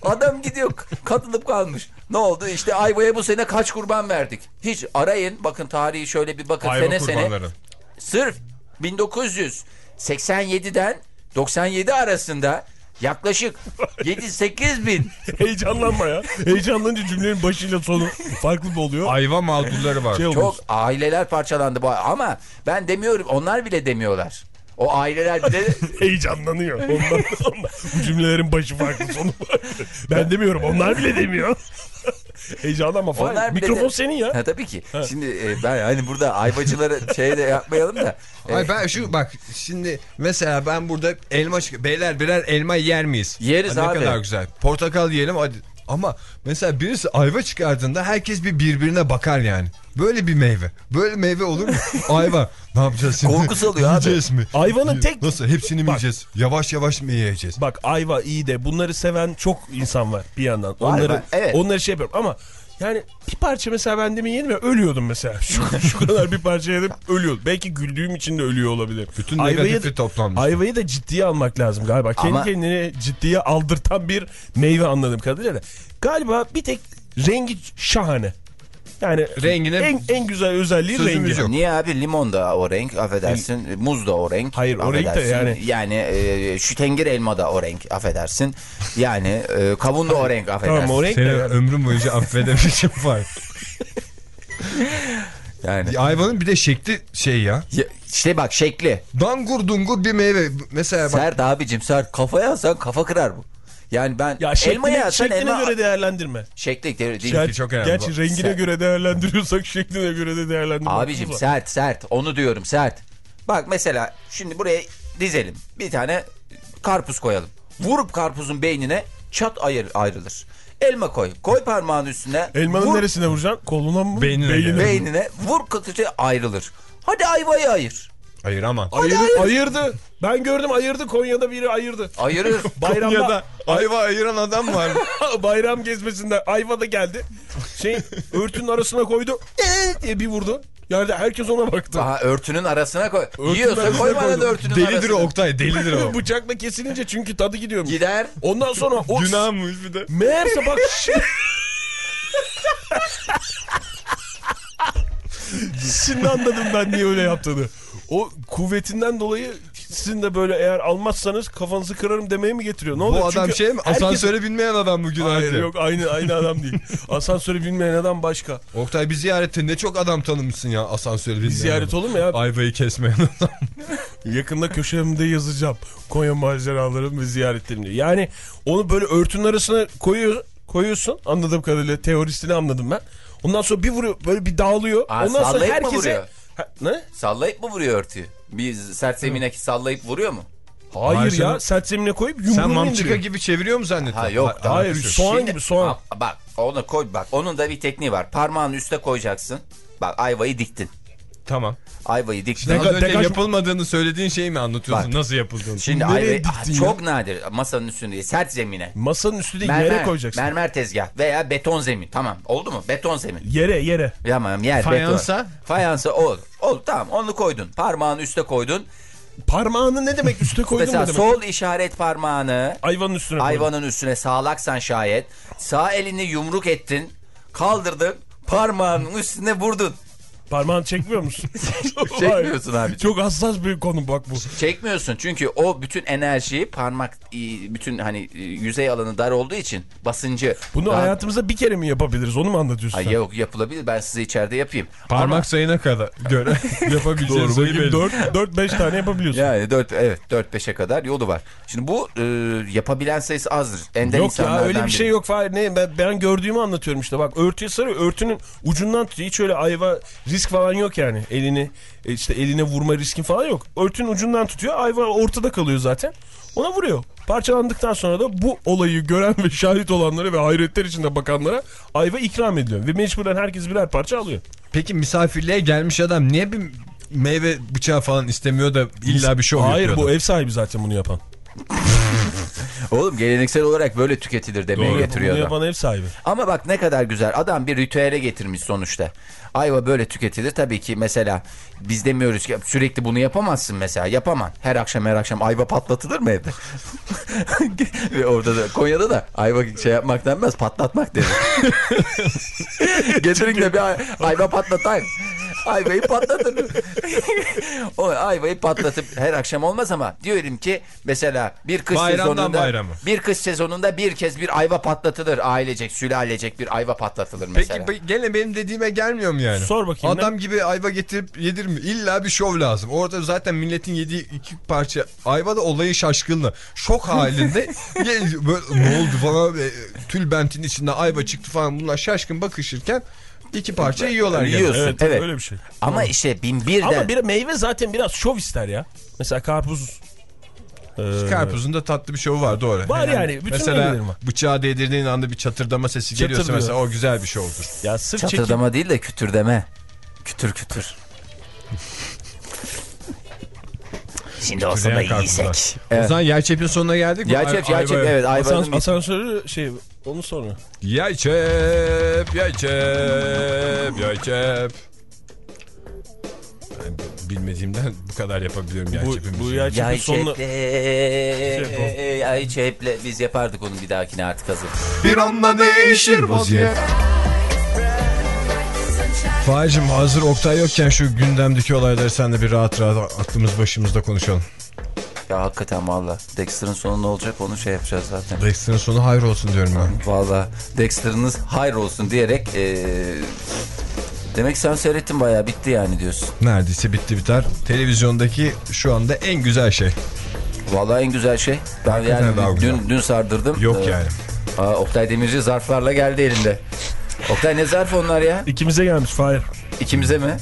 [SPEAKER 3] Adam gidiyor. Katılıp kalmış. Ne oldu? İşte Ayva'ya bu sene kaç kurban verdik? Hiç arayın. Bakın tarihi şöyle bir bakın
[SPEAKER 1] Ayva
[SPEAKER 3] sene sene. Sırf 1987'den 97 arasında yaklaşık 7-8 bin
[SPEAKER 2] Heyecanlanma ya. Heyecanlanınca cümlenin başıyla sonu farklı mı oluyor?
[SPEAKER 1] Ayva mağdurları var.
[SPEAKER 2] Şey olmuş.
[SPEAKER 3] çok aileler parçalandı. bu Ama ben demiyorum onlar bile demiyorlar. O aileler bile
[SPEAKER 2] Heyecanlanıyor. Ondan, ondan. Bu cümlelerin başı farklı sonu farklı. Ben demiyorum onlar bile demiyor. Heyecanlı ama falan.
[SPEAKER 3] Onlar bir de-
[SPEAKER 2] Mikrofon senin ya.
[SPEAKER 3] Ha, tabii ki. Şimdi e, ben hani burada ayvacıları şey de yapmayalım da. E,
[SPEAKER 1] Ay ben şu bak şimdi mesela ben burada elma çık- beyler birer elma yer miyiz?
[SPEAKER 3] Yeriz
[SPEAKER 1] Ha, ne
[SPEAKER 3] abi.
[SPEAKER 1] kadar güzel. Portakal yiyelim hadi. Ama mesela birisi ayva çıkardığında herkes bir birbirine bakar yani. Böyle bir meyve. Böyle meyve olur mu? ayva. Ne yapacağız şimdi?
[SPEAKER 3] Korku salıyor abi.
[SPEAKER 1] Yiyeceğiz mi?
[SPEAKER 2] Ayvanın tek-
[SPEAKER 1] Nasıl? Hepsini mi
[SPEAKER 2] Bak.
[SPEAKER 1] yiyeceğiz? Yavaş yavaş mı yiyeceğiz?
[SPEAKER 2] Bak ayva iyi de bunları seven çok insan var bir yandan. Onları,
[SPEAKER 3] var, evet.
[SPEAKER 2] onları şey yapıyorum ama yani bir parça mesela ben demin yedim ya ölüyordum mesela. Şu, şu kadar bir parça yedim ölüyordum. Belki güldüğüm için de ölüyor olabilir.
[SPEAKER 1] Bütün
[SPEAKER 2] Ayvayı
[SPEAKER 1] negatifi
[SPEAKER 2] da-
[SPEAKER 1] toplanmış.
[SPEAKER 2] Ayvayı da ciddiye almak lazım galiba. Kendi
[SPEAKER 3] Ama-
[SPEAKER 2] kendini ciddiye aldırtan bir meyve anladığım kadarıyla. Galiba bir tek rengi şahane. Yani
[SPEAKER 1] Rengine
[SPEAKER 2] en, en güzel özelliği
[SPEAKER 1] sözümüz
[SPEAKER 2] rengi.
[SPEAKER 1] yok.
[SPEAKER 3] Niye abi limon da o renk affedersin muz da o renk
[SPEAKER 2] Hayır, o renk de yani-
[SPEAKER 3] yani e, şütengir elma da o renk affedersin yani e, kavun da o renk affedersin
[SPEAKER 2] Tamam o renk de
[SPEAKER 1] Seni
[SPEAKER 2] yani.
[SPEAKER 1] ömrüm boyunca affedemeyeceğim var.
[SPEAKER 3] yani
[SPEAKER 1] Ayvanın bir de şekli şey ya.
[SPEAKER 3] Ya, işte bak şekli
[SPEAKER 1] Dangur dungur bir meyve. Mesela bak
[SPEAKER 3] sert abicim sert kafaya alsan kafa kırar bu yani ben
[SPEAKER 2] Ya
[SPEAKER 3] elmaya
[SPEAKER 2] şekline, şekline
[SPEAKER 3] elma
[SPEAKER 2] göre değerlendirme.
[SPEAKER 3] şekli değil, değil.
[SPEAKER 2] Gerçi,
[SPEAKER 1] çok önemli
[SPEAKER 2] gerçi
[SPEAKER 1] bu.
[SPEAKER 2] rengine
[SPEAKER 3] Sen-
[SPEAKER 2] göre değerlendiriyorsak şekline göre de değerlendirme.
[SPEAKER 3] Abicim sert sert onu diyorum sert. Bak mesela şimdi buraya dizelim. Bir tane karpuz koyalım. Vurup karpuzun beynine çat ayır, ayrılır. Elma koy. Koy parmağın üstüne.
[SPEAKER 2] Elmanın
[SPEAKER 3] vur
[SPEAKER 2] neresine vuracaksın? Koluna mı?
[SPEAKER 1] Beynine gel.
[SPEAKER 3] Beynine vur kıtıcı ayrılır. Hadi ayvayı ayır.
[SPEAKER 1] Hayır ama.
[SPEAKER 2] Ayırdı, ayırdı. Ben gördüm ayırdı. Konya'da biri ayırdı.
[SPEAKER 3] Ayırır.
[SPEAKER 2] Bayramda
[SPEAKER 1] Konya'da ayva ayıran adam var.
[SPEAKER 2] bayram gezmesinde ayva da geldi. Şey örtünün arasına koydu. Ee diye bir vurdu. Yerde herkes ona baktı.
[SPEAKER 3] Daha örtünün arasına koy.
[SPEAKER 2] Örtünün
[SPEAKER 3] Yiyorsa
[SPEAKER 2] arasına
[SPEAKER 3] koy bana da örtünün
[SPEAKER 1] Delidir
[SPEAKER 3] arasına.
[SPEAKER 1] o Oktay delidir o.
[SPEAKER 2] Bıçakla kesilince çünkü tadı gidiyormuş.
[SPEAKER 3] Gider.
[SPEAKER 2] Ondan sonra o
[SPEAKER 1] Günahmış bir de.
[SPEAKER 2] Meğerse bak şey... Şimdi anladım ben niye öyle yaptığını. O kuvvetinden dolayı sizin de böyle eğer almazsanız kafanızı kırarım demeye mi getiriyor? Ne oluyor?
[SPEAKER 1] Bu adam
[SPEAKER 2] Çünkü
[SPEAKER 1] şey mi?
[SPEAKER 2] herkes-
[SPEAKER 1] Asansöre binmeyen adam bugün
[SPEAKER 2] Hayır
[SPEAKER 1] artık.
[SPEAKER 2] yok aynı aynı adam değil. Asansörü bilmeyen adam başka.
[SPEAKER 1] Oktay bir ziyarette ne çok adam tanımışsın ya asansöre binmeyen
[SPEAKER 2] Ziyaret
[SPEAKER 1] adam.
[SPEAKER 2] olur mu ya?
[SPEAKER 1] Ayvayı kesmeyen adam.
[SPEAKER 2] Yakında köşemde yazacağım. Konya maceralarım ve ziyaretlerim diye. Yani onu böyle örtünün arasına koyuyor, koyuyorsun. Anladığım kadarıyla teorisini anladım ben. Ondan sonra bir vuruyor böyle bir dağılıyor.
[SPEAKER 3] Aa,
[SPEAKER 2] Ondan sonra herkese... Ha, ne?
[SPEAKER 3] Sallayıp mı vuruyor örtüyü? Bir sert zemine sallayıp vuruyor mu?
[SPEAKER 2] Hayır
[SPEAKER 1] Hayır
[SPEAKER 2] ya sert zemine koyup yumruğunu
[SPEAKER 1] Sen
[SPEAKER 2] indiriyor.
[SPEAKER 1] gibi çeviriyor mu zannettin?
[SPEAKER 3] Ha, yok,
[SPEAKER 1] daha
[SPEAKER 2] hayır,
[SPEAKER 1] küçük.
[SPEAKER 2] soğan
[SPEAKER 3] Şimdi-
[SPEAKER 2] gibi, soğan.
[SPEAKER 3] Ha, bak onu koy bak. Onun da bir tekniği var. Parmağını üste koyacaksın. Bak ayvayı diktin.
[SPEAKER 1] Tamam.
[SPEAKER 3] Ayvayı diktin.
[SPEAKER 1] Az önce
[SPEAKER 2] degaj-
[SPEAKER 1] yapılmadığını söylediğin şeyi mi anlatıyorsun?
[SPEAKER 3] Bak.
[SPEAKER 1] Nasıl yapıldığını?
[SPEAKER 3] Şimdi
[SPEAKER 2] diktin
[SPEAKER 3] çok nadir masanın üstünde sert zemine.
[SPEAKER 2] Masanın üstü değil
[SPEAKER 3] Mermer,
[SPEAKER 2] yere koyacaksın.
[SPEAKER 3] mermer tezgah veya beton zemin. Tamam oldu mu? Beton zemin.
[SPEAKER 2] Yere yere.
[SPEAKER 3] Tamam yer
[SPEAKER 1] Fayansa?
[SPEAKER 3] beton. Fayansa olur. Oldu tamam onu koydun. Parmağını üste koydun.
[SPEAKER 2] Parmağını ne demek üste koydun
[SPEAKER 3] Mesela
[SPEAKER 2] mu demek?
[SPEAKER 3] sol işaret parmağını
[SPEAKER 2] Ayvanın üstüne koydun.
[SPEAKER 3] hayvanın üstüne sağlaksan şayet. Sağ elini yumruk ettin. Kaldırdın. Parmağının üstüne vurdun.
[SPEAKER 2] Parmağını çekmiyor musun?
[SPEAKER 3] Çekmiyorsun abi.
[SPEAKER 2] Çok hassas bir konu bak bu.
[SPEAKER 3] Çekmiyorsun çünkü o bütün enerjiyi parmak bütün hani yüzey alanı dar olduğu için basıncı.
[SPEAKER 2] Bunu
[SPEAKER 3] daha-
[SPEAKER 2] hayatımızda bir kere mi yapabiliriz onu mu anlatıyorsun
[SPEAKER 3] Ay
[SPEAKER 2] sen?
[SPEAKER 3] yok yapılabilir ben size içeride yapayım.
[SPEAKER 1] Parmak
[SPEAKER 3] Ama
[SPEAKER 1] sayına kadar göre yapabileceğin
[SPEAKER 2] Doğru
[SPEAKER 1] sayı
[SPEAKER 2] bakayım
[SPEAKER 1] belli.
[SPEAKER 2] 4-5 tane yapabiliyorsun.
[SPEAKER 3] yani 4 evet 4-5'e kadar yolu var. Şimdi bu e, yapabilen sayısı azdır. Ender
[SPEAKER 2] Yok ya öyle bir şey yok. Ne ben, ben gördüğümü anlatıyorum işte. Bak örtüye sarıyor. Örtünün ucundan tutuyor. Hiç öyle ayva risk falan yok yani. Elini e, işte eline vurma riskin falan yok. Örtünün ucundan tutuyor. Ayva ortada kalıyor zaten. Ona vuruyor. Parçalandıktan sonra da bu olayı gören ve şahit olanlara ve hayretler içinde bakanlara ayva ikram ediliyor. Ve mecburen herkes birer parça alıyor.
[SPEAKER 1] Peki misafirliğe gelmiş adam niye bir meyve bıçağı falan istemiyor da illa bir şov
[SPEAKER 2] Hayır
[SPEAKER 1] yapıyor
[SPEAKER 2] bu
[SPEAKER 1] adam?
[SPEAKER 2] ev sahibi zaten bunu yapan.
[SPEAKER 3] Oğlum geleneksel olarak böyle tüketilir demeye
[SPEAKER 2] Doğru,
[SPEAKER 3] getiriyor
[SPEAKER 2] bunu
[SPEAKER 3] adam.
[SPEAKER 2] yapan ev sahibi.
[SPEAKER 3] Ama bak ne kadar güzel. Adam bir ritüele getirmiş sonuçta. Ayva böyle tüketilir. Tabii ki mesela biz demiyoruz ki sürekli bunu yapamazsın mesela. Yapamam. Her akşam her akşam ayva patlatılır mı evde? Ve orada da Konya'da da ayva şey yapmak denmez patlatmak denir. Getirin de bir ay- ayva patlatayım. Ayvayı patlatır. o ayvayı patlatıp her akşam olmaz ama diyorum ki mesela bir kış
[SPEAKER 1] Bayramdan
[SPEAKER 3] sezonunda
[SPEAKER 1] bayrama.
[SPEAKER 3] bir kış sezonunda bir kez bir ayva patlatılır. Ailecek, sülalecek bir ayva patlatılır mesela.
[SPEAKER 1] Peki gene benim dediğime gelmiyor mu yani?
[SPEAKER 2] Sor bakayım
[SPEAKER 1] Adam gibi ayva getirip yedir mi? İlla bir şov lazım. Orada zaten milletin yediği iki parça ayva da olayı şaşkınlı. Şok halinde böyle, ne oldu falan e, tülbentin içinde ayva çıktı falan bunlar şaşkın bakışırken iki parça yiyorlar.
[SPEAKER 3] Yiyorsun.
[SPEAKER 2] Evet,
[SPEAKER 3] Evet.
[SPEAKER 2] öyle bir şey.
[SPEAKER 3] Ama işte bin bir de
[SPEAKER 2] Ama bir meyve zaten biraz şov ister ya. Mesela karpuz. Ee,
[SPEAKER 1] Karpuzun da tatlı bir şovu var doğru.
[SPEAKER 2] Var yani, bütün
[SPEAKER 1] mesela
[SPEAKER 2] var.
[SPEAKER 1] bıçağı değdirdiğin anda bir çatırdama sesi geliyorsa
[SPEAKER 2] Çatırdıyor.
[SPEAKER 1] mesela o güzel bir şovdur.
[SPEAKER 2] ya sırf çekim.
[SPEAKER 3] çatırdama değil de kütürdeme. Kütür kütür. Şimdi olsa da yiysek.
[SPEAKER 1] O
[SPEAKER 3] Evet.
[SPEAKER 1] zaman yer çepin sonuna geldik mi?
[SPEAKER 3] Yer
[SPEAKER 1] Ay-
[SPEAKER 3] çep, yer çep,
[SPEAKER 1] ayvaya-
[SPEAKER 3] evet ayvanın
[SPEAKER 2] asansörü şey onu sonra.
[SPEAKER 1] Yay çep, yay çep, yay çep. Ben bilmediğimden bu kadar yapabiliyorum yay
[SPEAKER 2] Bu, bu yer
[SPEAKER 3] Yay
[SPEAKER 2] sonuna...
[SPEAKER 3] çeple, yay çeple. Biz yapardık onu bir dahakine artık hazır.
[SPEAKER 5] Bir anda değişir vaziyet
[SPEAKER 1] Fahir'cim hazır Oktay yokken şu gündemdeki olayları sen de bir rahat rahat aklımız başımızda konuşalım.
[SPEAKER 3] Ya hakikaten valla. Dexter'ın sonu ne olacak onu şey yapacağız zaten.
[SPEAKER 1] Dexter'ın sonu hayır olsun diyorum ben.
[SPEAKER 3] Valla Dexter'ınız hayır olsun diyerek eee, demek sen seyrettin bayağı bitti yani diyorsun.
[SPEAKER 1] Neredeyse bitti biter. Televizyondaki şu anda en güzel şey.
[SPEAKER 3] Valla en güzel şey. Ben
[SPEAKER 1] Hakikaten
[SPEAKER 3] yani dün, dün sardırdım.
[SPEAKER 1] Yok
[SPEAKER 3] Ee,
[SPEAKER 1] yani.
[SPEAKER 3] Aa, Oktay Demirci zarflarla geldi elinde. Oktay ne zarf onlar ya?
[SPEAKER 2] İkimize gelmiş Fahir.
[SPEAKER 3] İkimize mi?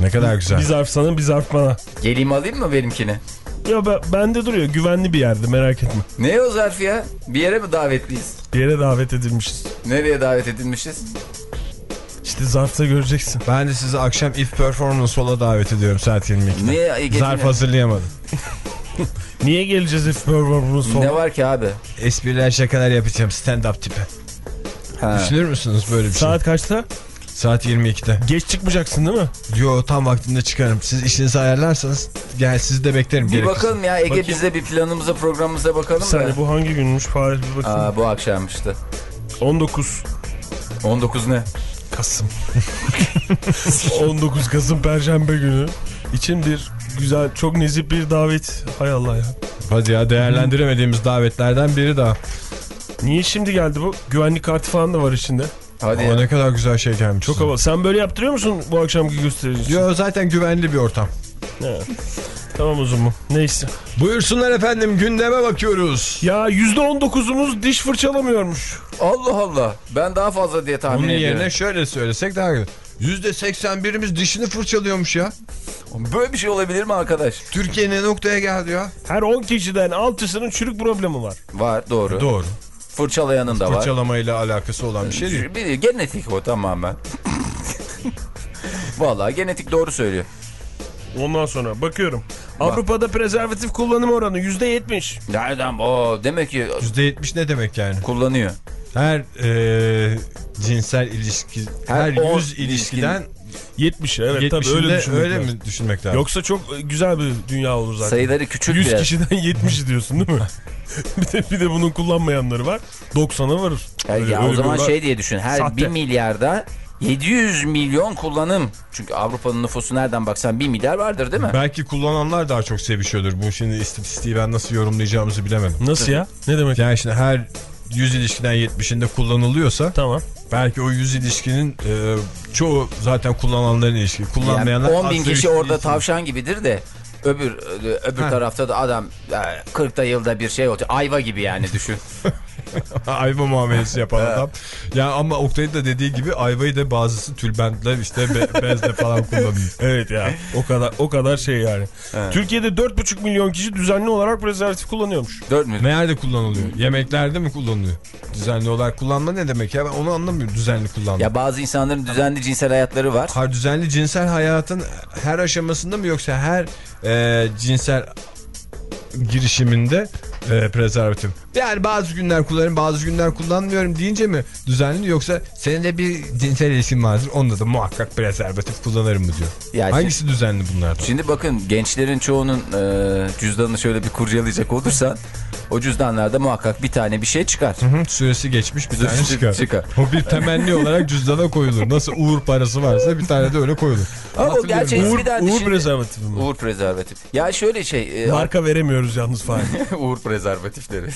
[SPEAKER 1] Ne kadar güzel.
[SPEAKER 2] Bir zarf sana bir zarf bana.
[SPEAKER 3] Geleyim alayım mı benimkini?
[SPEAKER 2] Ya ben, bende duruyor güvenli bir yerde merak etme.
[SPEAKER 3] Ne o zarf ya? Bir yere mi davetliyiz?
[SPEAKER 2] Bir yere davet edilmişiz.
[SPEAKER 3] Nereye davet edilmişiz?
[SPEAKER 2] İşte zarfta göreceksin.
[SPEAKER 1] Ben de sizi akşam If Performance Hall'a davet ediyorum saat 22'de.
[SPEAKER 3] Niye?
[SPEAKER 1] Zarf hazırlayamadım.
[SPEAKER 2] Niye geleceğiz if performance
[SPEAKER 3] Ne
[SPEAKER 2] sonra?
[SPEAKER 3] var ki abi?
[SPEAKER 1] Espriler şakalar yapacağım stand up tipi.
[SPEAKER 3] Ha.
[SPEAKER 1] Düşünür müsünüz böyle bir şey?
[SPEAKER 2] Saat kaçta?
[SPEAKER 1] Saat 22'de.
[SPEAKER 2] Geç çıkmayacaksın değil mi?
[SPEAKER 1] Yo tam vaktinde çıkarım. Siz işinizi ayarlarsanız gel sizi de beklerim.
[SPEAKER 3] Bir
[SPEAKER 1] gerekirse.
[SPEAKER 3] bakalım ya Ege
[SPEAKER 2] Bakayım.
[SPEAKER 3] biz de bir planımıza programımıza bakalım da.
[SPEAKER 2] bu hangi günmüş Fahir bir bakayım.
[SPEAKER 3] Aa, bu akşammıştı.
[SPEAKER 2] 19
[SPEAKER 3] 19 ne?
[SPEAKER 2] Kasım. 19 Kasım Perşembe günü için bir güzel çok nezih bir davet. Hay Allah ya.
[SPEAKER 1] Hadi ya değerlendiremediğimiz davetlerden biri daha.
[SPEAKER 2] Niye şimdi geldi bu? Güvenlik kartı falan da var içinde.
[SPEAKER 3] Hadi
[SPEAKER 1] Ama
[SPEAKER 3] ya.
[SPEAKER 1] ne kadar güzel şey gelmiş.
[SPEAKER 2] Çok havalı. Sen böyle yaptırıyor musun bu akşamki gösterici için?
[SPEAKER 1] Yo zaten güvenli bir ortam.
[SPEAKER 2] He. Tamam o zaman. Neyse.
[SPEAKER 1] Buyursunlar efendim gündeme bakıyoruz.
[SPEAKER 2] Ya %19'umuz diş fırçalamıyormuş.
[SPEAKER 3] Allah Allah. Ben daha fazla diye tahmin
[SPEAKER 1] Bunun
[SPEAKER 3] ediyorum.
[SPEAKER 1] yerine şöyle söylesek daha güzel. %81'imiz dişini fırçalıyormuş ya.
[SPEAKER 3] Böyle bir şey olabilir mi arkadaş?
[SPEAKER 1] Türkiye ne noktaya geldi ya?
[SPEAKER 2] Her 10 kişiden 6'sının çürük problemi var.
[SPEAKER 3] Var doğru.
[SPEAKER 1] Doğru.
[SPEAKER 3] Fırçalayanın da var.
[SPEAKER 1] Fırçalamayla alakası olan bir şey değil.
[SPEAKER 3] Bir genetik o tamamen. Vallahi genetik doğru söylüyor.
[SPEAKER 2] Ondan sonra bakıyorum. Avrupa'da prezervatif kullanım oranı %70.
[SPEAKER 3] Nereden? O demek ki
[SPEAKER 1] %70 ne demek yani?
[SPEAKER 3] kullanıyor.
[SPEAKER 1] Her e, cinsel ilişki,
[SPEAKER 3] Her
[SPEAKER 1] her, 100 ilişkiden
[SPEAKER 2] 70 evet tabii
[SPEAKER 1] 70'inde
[SPEAKER 2] öyle
[SPEAKER 1] öyle,
[SPEAKER 2] düşünmek lazım.
[SPEAKER 1] mi düşünmek lazım?
[SPEAKER 2] Yoksa çok e, güzel bir dünya olur zaten.
[SPEAKER 3] Sayıları küçük
[SPEAKER 2] 100
[SPEAKER 3] biraz.
[SPEAKER 2] kişiden 70 diyorsun değil mi? bir de bir de bunun kullanmayanları var. 90'a varır.
[SPEAKER 3] Ya,
[SPEAKER 2] Öyle-
[SPEAKER 3] ya
[SPEAKER 2] öyle
[SPEAKER 3] o zaman şey diye düşün. Her
[SPEAKER 2] Sahte.
[SPEAKER 3] 1 milyarda 700 milyon kullanım. Çünkü Avrupa'nın nüfusu nereden baksan 1 milyar vardır değil mi?
[SPEAKER 1] Belki kullananlar daha çok sevişiyordur. Bu şimdi istatistiği ben nasıl yorumlayacağımızı bilemedim.
[SPEAKER 2] Nasıl ya? Ne demek?
[SPEAKER 1] Yani şimdi her 100 ilişkiden 70'inde kullanılıyorsa
[SPEAKER 2] Tamam.
[SPEAKER 1] belki o 100 ilişkinin e, çoğu zaten kullananların ilişki.
[SPEAKER 3] Yani
[SPEAKER 1] Kullanmayanlar
[SPEAKER 3] 10 bin kişi orada
[SPEAKER 1] için.
[SPEAKER 3] tavşan gibidir de öbür öbür
[SPEAKER 1] Ha.
[SPEAKER 3] tarafta da adam yani 40'ta yılda bir şey olacak. Ayva gibi yani düşün.
[SPEAKER 1] Ayva muamelesi yapan adam. Ya ama Oktay'ın da dediği gibi ayvayı da bazısı tülbentle işte be, bezle falan kullanıyor.
[SPEAKER 2] Evet ya. O kadar o kadar şey yani. Türkiye'de 4,5 milyon kişi düzenli olarak prezervatif kullanıyormuş.
[SPEAKER 3] 4 mü?
[SPEAKER 1] Nerede kullanılıyor? Yemeklerde mi kullanılıyor? Düzenli olarak kullanma ne demek ya? Ben onu anlamıyorum düzenli kullanma.
[SPEAKER 3] Ya bazı insanların düzenli cinsel hayatları var.
[SPEAKER 1] Har düzenli cinsel hayatın her aşamasında mı yoksa her e, cinsel girişiminde e, prezervatif? Yani bazı günler kullanırım bazı günler kullanmıyorum deyince mi düzenli yoksa senede bir cinsel ilişkin vardır onda da muhakkak prezervatif kullanırım mı diyor.
[SPEAKER 3] Ya
[SPEAKER 1] Hangisi düzenli bunlardan?
[SPEAKER 3] Şimdi bakın gençlerin çoğunun e, cüzdanını şöyle bir kurcalayacak olursan o cüzdanlarda muhakkak bir tane bir şey çıkar.
[SPEAKER 1] Hı, süresi geçmiş bir tane çıkar.
[SPEAKER 3] çıkar.
[SPEAKER 1] O bir temenni olarak cüzdana koyulur. Nasıl uğur parası varsa bir tane de öyle koyulur.
[SPEAKER 3] Ama o
[SPEAKER 1] Hatırlıyorum.
[SPEAKER 3] gerçek
[SPEAKER 2] Uğur,
[SPEAKER 3] de
[SPEAKER 2] Uğur
[SPEAKER 3] şimdi-
[SPEAKER 2] prezervatifi mi?
[SPEAKER 3] Uğur prezervatif. Ya şöyle şey. e,
[SPEAKER 2] Marka veremiyoruz yalnız Fahir.
[SPEAKER 3] Uğur prezervatifleri.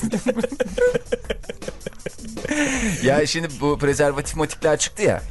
[SPEAKER 3] ya şimdi bu prezervatif motikler çıktı ya.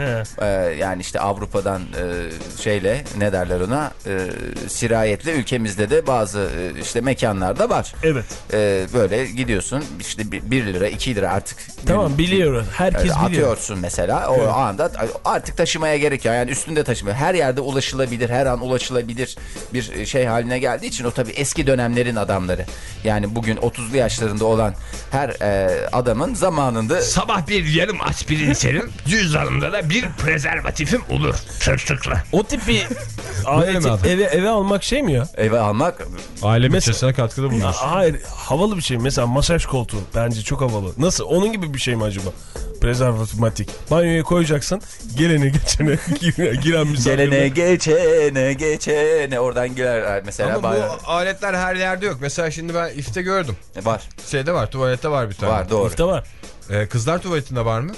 [SPEAKER 3] Ee, yani işte Avrupa'dan e, şeyle ne derler ona e, sirayetle ülkemizde de bazı e, işte mekanlarda var.
[SPEAKER 2] Evet.
[SPEAKER 3] E, böyle gidiyorsun işte 1 lira 2 lira artık.
[SPEAKER 2] Tamam biliyoruz. Herkes biliyor.
[SPEAKER 3] atıyorsun mesela o anda artık taşımaya gerek yok. Yani üstünde taşımıyor. Her yerde ulaşılabilir, her an ulaşılabilir bir şey haline geldiği için o tabii eski dönemlerin adamları. Yani bugün 30'lu yaşlarında olan her e, adamın zamanında
[SPEAKER 1] Sabah bir yarım aspirin içerim. Cüzdanımda da bir prezervatifim olur. Tırtıklı.
[SPEAKER 2] O tip bir aleti eve, eve almak şey mi ya?
[SPEAKER 3] eve almak
[SPEAKER 1] Aile bütçesine katkıda bulunur.
[SPEAKER 2] Hayır havalı bir şey. Mesela masaj koltuğu bence çok havalı. Nasıl? Onun gibi bir şey mi acaba? Prezervatif Banyoya koyacaksın. Gelene geçene giren, misafirler.
[SPEAKER 3] gelene geçene geçene oradan girer mesela.
[SPEAKER 1] Ama
[SPEAKER 3] banyo-
[SPEAKER 1] bu aletler her yerde yok. Mesela şimdi ben ifte gördüm.
[SPEAKER 3] Var
[SPEAKER 1] Şeyde var tuvalette var bir tane.
[SPEAKER 3] var doğru.
[SPEAKER 2] İfte var.
[SPEAKER 1] Ee, kızlar tuvaletinde var mı?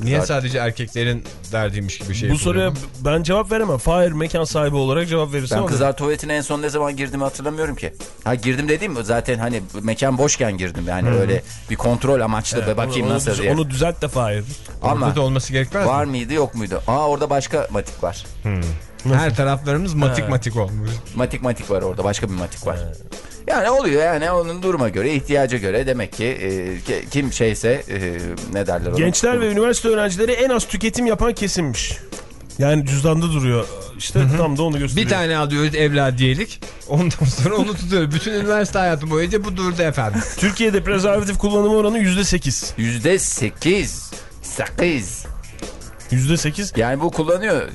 [SPEAKER 1] Niye
[SPEAKER 3] Kızlar-
[SPEAKER 1] sadece erkeklerin derdiymiş gibi şey
[SPEAKER 2] Bu soruya ben cevap veremem. Fahir mekan sahibi olarak cevap verirsin.
[SPEAKER 3] Ben kızlar tuvaletine en son ne zaman girdiğimi hatırlamıyorum ki. Ha girdim dediğim zaten hani mekan boşken girdim yani öyle bir kontrol amaçlı ve bakayım
[SPEAKER 2] onu,
[SPEAKER 3] nasıl
[SPEAKER 2] onu,
[SPEAKER 3] diye.
[SPEAKER 2] onu düzelt de Fahir.
[SPEAKER 1] Orada
[SPEAKER 3] Ama
[SPEAKER 1] da olması gerekmez
[SPEAKER 3] var
[SPEAKER 1] mi?
[SPEAKER 3] mıydı yok muydu? Aa orada başka matik var.
[SPEAKER 1] Her taraflarımız matik matik olmuş.
[SPEAKER 3] Matik matik var orada başka bir matik var. Yani oluyor yani onun duruma göre ihtiyaca göre demek ki e, kim şeyse e, ne derler ona?
[SPEAKER 2] Gençler ve üniversite öğrencileri en az tüketim yapan kesimmiş. Yani cüzdanda duruyor. İşte tam da onu gösteriyor.
[SPEAKER 1] Bir tane alıyoruz evladiyelik. Ondan sonra onu tutuyoruz. Bütün üniversite hayatı boyunca bu durdu efendim.
[SPEAKER 2] Türkiye'de prezervatif kullanımı oranı %8.
[SPEAKER 3] Yüzde sekiz. Sekiz.
[SPEAKER 2] %8
[SPEAKER 3] Yani bu kullanıyor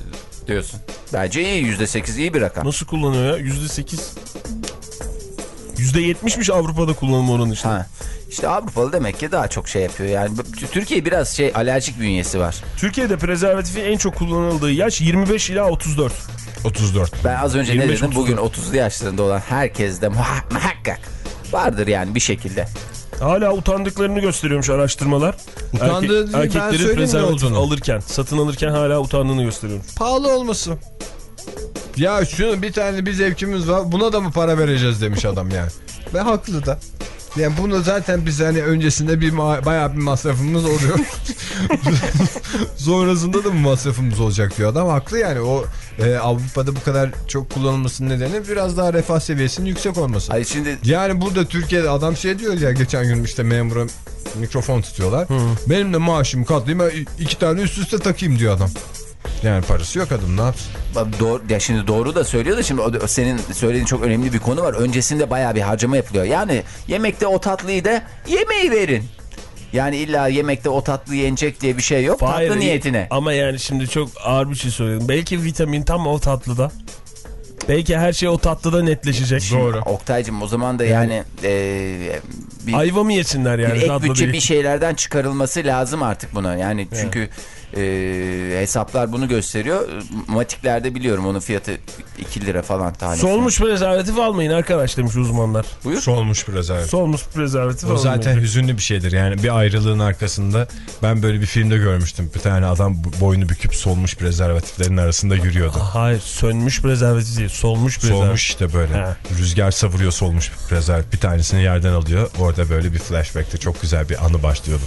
[SPEAKER 3] diyorsun. Bence iyi yüzde sekiz iyi bir rakam.
[SPEAKER 2] nasıl kullanıyor ya? %8. %70'miş Avrupa'da kullanım oranı işte.
[SPEAKER 3] Ha. İşte Avrupalı demek ki daha çok şey yapıyor. Yani Türkiye biraz şey alerjik bünyesi var.
[SPEAKER 2] Türkiye'de prezervatifin en çok kullanıldığı yaş 25 ila 34.
[SPEAKER 1] 34.
[SPEAKER 3] Ben az önce
[SPEAKER 2] 25,
[SPEAKER 3] ne dedim?
[SPEAKER 2] 34.
[SPEAKER 3] Bugün 30'lu yaşlarında olan herkes de muha- muhakkak vardır yani bir şekilde.
[SPEAKER 2] Hala utandıklarını gösteriyormuş araştırmalar.
[SPEAKER 1] Utandığı ben
[SPEAKER 2] erkeklerin prezervatif alırken, satın alırken hala utandığını gösteriyormuş.
[SPEAKER 1] Pahalı olması. Ya şunu bir tane bir zevkimiz var buna da mı para vereceğiz demiş adam yani. Ve haklı da. Yani bunu zaten biz hani öncesinde bir bayağı bir masrafımız oluyor. Sonrasında da bu masrafımız olacak diyor adam. Haklı yani o e, Avrupa'da bu kadar çok kullanılmasının nedeni biraz daha refah seviyesinin yüksek olması.
[SPEAKER 3] Ay şimdi
[SPEAKER 1] Yani burada Türkiye'de adam şey diyor ya geçen gün işte memura mikrofon tutuyorlar. Benim de maaşımı katlayayım iki tane üst üste takayım diyor adam. Yani parası yok adam ne yapsın?
[SPEAKER 3] doğru, ya şimdi doğru da söylüyor da şimdi o, senin söylediğin çok önemli bir konu var. Öncesinde bayağı bir harcama yapılıyor. Yani yemekte o tatlıyı da yemeği verin. Yani illa yemekte o tatlı yenecek diye bir şey yok.
[SPEAKER 2] Hayır,
[SPEAKER 3] tatlı niyetine.
[SPEAKER 2] Ama yani şimdi çok ağır bir şey söyledim. Belki vitamin tam o tatlıda. Belki her şey o tatlıda netleşecek.
[SPEAKER 1] Doğru.
[SPEAKER 3] Oktay'cım o zaman da yani e, bir,
[SPEAKER 2] Ayva mı yesinler yani
[SPEAKER 3] bir ek
[SPEAKER 2] tatlı
[SPEAKER 3] bütçe
[SPEAKER 2] değil.
[SPEAKER 3] bir şeylerden çıkarılması lazım artık buna. Yani çünkü e, hesaplar bunu gösteriyor. Matiklerde biliyorum onun fiyatı 2 lira falan tanesi.
[SPEAKER 2] Solmuş prezervatif almayın arkadaş demiş uzmanlar.
[SPEAKER 3] Buyur.
[SPEAKER 1] Solmuş evet.
[SPEAKER 2] Solmuş prezervatif
[SPEAKER 1] O
[SPEAKER 2] almayın.
[SPEAKER 1] zaten hüzünlü bir şeydir yani bir ayrılığın arkasında ben böyle bir filmde görmüştüm bir tane adam boynu büküp solmuş prezervatiflerin arasında yürüyordu.
[SPEAKER 2] Hayır sönmüş prezervatif değil solmuş prezervatif.
[SPEAKER 1] Solmuş işte böyle
[SPEAKER 2] He.
[SPEAKER 1] rüzgar savuruyor solmuş prezervatif bir tanesini yerden alıyor orada böyle bir flashback'te çok güzel bir anı başlıyordu.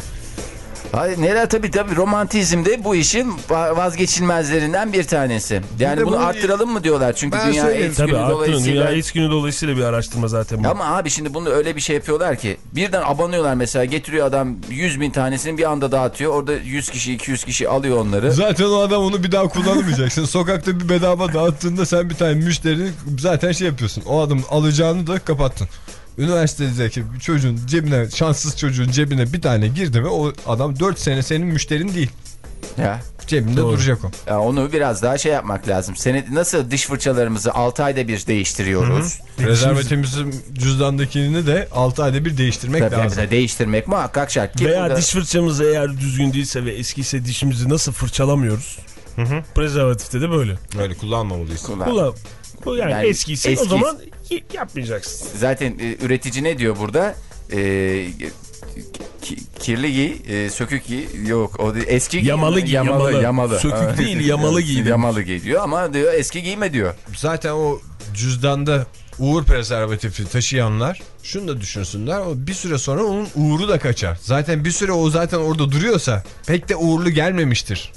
[SPEAKER 3] Hayır, neler tabii tabii romantizm de bu işin va- vazgeçilmezlerinden bir tanesi. Yani bunu
[SPEAKER 1] bunu-
[SPEAKER 3] arttıralım mı diyorlar çünkü
[SPEAKER 1] Ben
[SPEAKER 3] dünya. AIDS
[SPEAKER 2] Tabii
[SPEAKER 3] günü
[SPEAKER 2] arttırın.
[SPEAKER 3] dolayısıyla.
[SPEAKER 2] Dünya AIDS günü dolayısıyla bir araştırma zaten bu.
[SPEAKER 3] Ama abi şimdi bunu öyle bir şey yapıyorlar ki birden abanıyorlar mesela getiriyor adam 100 bin tanesini bir anda dağıtıyor. Orada 100 kişi 200 kişi alıyor onları.
[SPEAKER 1] Zaten o adam onu bir daha kullanamayacaksın. Sokakta bir bedava dağıttığında sen bir tane müşteri zaten şey yapıyorsun. O adam alacağını da kapattın. Üniversitedeki bir çocuğun cebine, şanssız çocuğun cebine bir tane girdi mi o adam 4 sene senin müşterin değil.
[SPEAKER 3] Ya.
[SPEAKER 1] Cebimde duracak o.
[SPEAKER 3] Ya onu biraz daha şey yapmak lazım. Seni nasıl diş fırçalarımızı 6 ayda bir değiştiriyoruz.
[SPEAKER 1] Rezervatimizin cüzdandakini de 6 ayda bir değiştirmek
[SPEAKER 3] Tabii
[SPEAKER 1] lazım.
[SPEAKER 3] yani değiştirmek muhakkak şart. Ki
[SPEAKER 2] Veya
[SPEAKER 3] burada-
[SPEAKER 2] diş fırçamız eğer düzgün değilse ve eskiyse dişimizi nasıl fırçalamıyoruz? Prezervatifte de böyle.
[SPEAKER 1] Öyle kullanmamalıyız.
[SPEAKER 3] Kullan.
[SPEAKER 2] Bu, bu yani,
[SPEAKER 3] Yani
[SPEAKER 2] eskiyse
[SPEAKER 3] eski-
[SPEAKER 2] o zaman yapmayacaksın.
[SPEAKER 3] Zaten e, üretici ne diyor burada? E, ki- kirli giy, e, sökük giy. Yok o. Eski giy.
[SPEAKER 2] Yamalı giy,
[SPEAKER 3] Yamalı.
[SPEAKER 2] yamalı.
[SPEAKER 3] yamalı.
[SPEAKER 2] Sökük değil, yamalı giy.
[SPEAKER 3] Yamalı giy diyor ama diyor eski giyme diyor.
[SPEAKER 1] Zaten o cüzdanda uğur prezervatifi taşıyanlar şunu da düşünsünler. O bir süre sonra onun uğuru da kaçar. Zaten bir süre o zaten orada duruyorsa pek de uğurlu gelmemiştir.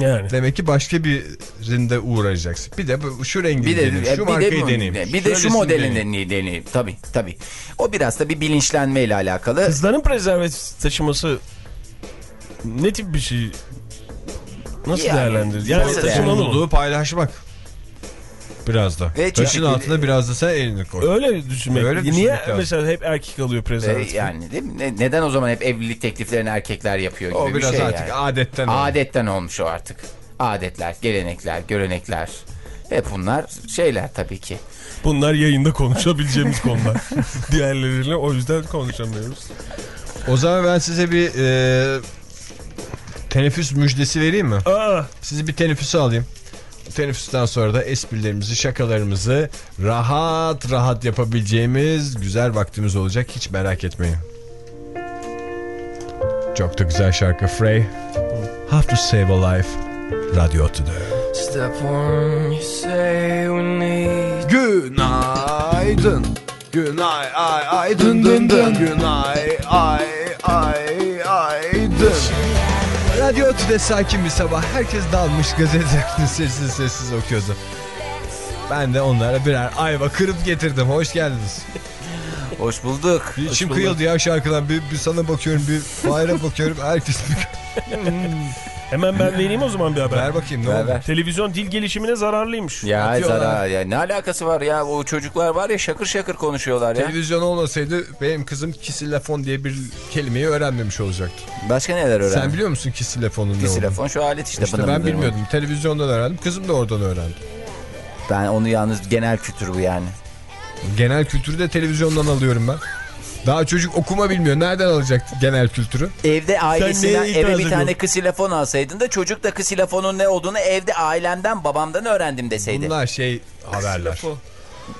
[SPEAKER 2] Yani.
[SPEAKER 1] Demek ki başka birinde uğrayacaksın. Bir de şu rengi
[SPEAKER 3] Bir de
[SPEAKER 1] deneyim,
[SPEAKER 3] e,
[SPEAKER 1] şu
[SPEAKER 3] bir
[SPEAKER 1] markayı
[SPEAKER 3] de,
[SPEAKER 1] deneyim.
[SPEAKER 3] Bir de şu modelini
[SPEAKER 1] deneyim.
[SPEAKER 3] deneyim. Tabii tabii. O biraz da bir bilinçlenmeyle alakalı.
[SPEAKER 2] Kızların prezervatif taşıması ne tip bir şey? Nasıl
[SPEAKER 3] Yani,
[SPEAKER 2] değerlendirir? Yani
[SPEAKER 3] nasıl
[SPEAKER 2] taşımalı mı?
[SPEAKER 1] Mutluluğu paylaşmak. Biraz da.
[SPEAKER 3] Ve
[SPEAKER 1] Taşın altına biraz da sen elini koy.
[SPEAKER 2] Öyle düşünmek.
[SPEAKER 1] Öyle
[SPEAKER 2] Niye
[SPEAKER 1] lazım.
[SPEAKER 2] mesela hep erkek alıyor
[SPEAKER 3] E,
[SPEAKER 2] prezervatif?
[SPEAKER 3] yani değil mi? Ne- neden o zaman hep evlilik tekliflerini erkekler yapıyor gibi
[SPEAKER 1] O
[SPEAKER 3] bir
[SPEAKER 1] biraz
[SPEAKER 3] şey
[SPEAKER 1] artık
[SPEAKER 3] yani.
[SPEAKER 1] adetten oldu.
[SPEAKER 3] Adetten olmuş o artık. Adetler, gelenekler, görenekler. Hep bunlar şeyler tabii ki.
[SPEAKER 2] Bunlar yayında konuşabileceğimiz konular. Diğerleriyle o yüzden konuşamıyoruz.
[SPEAKER 1] O zaman ben size bir e, teneffüs müjdesi vereyim mi?
[SPEAKER 2] Aa,
[SPEAKER 1] Sizi bir teneffüse alayım. Teneffüsten sonra da esprilerimizi, şakalarımızı rahat rahat yapabileceğimiz güzel vaktimiz olacak. Hiç merak etmeyin. Çok da güzel şarkı Frey. Have to save a life. Radyo Otu'da.
[SPEAKER 6] Step one, you say we need.
[SPEAKER 7] Günaydın. Günay ay ay dın dın dın. Günay ay ay ay.
[SPEAKER 1] Radyo Otu'da sakin bir sabah. Herkes dalmış gazetelerini sessiz sessiz okuyordu. Ben de onlara birer ayva kırıp getirdim. Hoş geldiniz.
[SPEAKER 3] Hoş bulduk.
[SPEAKER 1] Bir içim kıyıldı ya şarkıdan. Bir, bir sana bakıyorum, bir Fahir'e bakıyorum. Herkes bir...
[SPEAKER 2] hemen ben vereyim o zaman bir haber.
[SPEAKER 1] Ver bakayım ne
[SPEAKER 3] Ver, ver.
[SPEAKER 2] Televizyon dil gelişimine zararlıymış.
[SPEAKER 3] Ya
[SPEAKER 1] Atıyorlar.
[SPEAKER 3] zarar ya ne alakası var ya o çocuklar var ya şakır şakır konuşuyorlar ya.
[SPEAKER 1] Televizyon olmasaydı benim kızım kisilefon diye bir kelimeyi öğrenmemiş olacaktı.
[SPEAKER 3] Başka neler öğrendin?
[SPEAKER 1] Sen biliyor musun kisilefonun ne olduğunu?
[SPEAKER 3] Kisilefon şu alet işte.
[SPEAKER 1] İşte ben bilmiyordum. Televizyondan öğrendim. Kızım da oradan öğrendi.
[SPEAKER 3] Ben onu yalnız genel kültür bu yani.
[SPEAKER 1] Genel kültürü de televizyondan alıyorum ben. Daha çocuk okuma bilmiyor. Nereden alacaktı genel kültürü?
[SPEAKER 3] Evde ailesinden eve bir tane ksilefon alsaydın da çocuk da ksilefonun ne olduğunu evde ailemden babamdan öğrendim deseydi.
[SPEAKER 1] Bunlar şey haberler.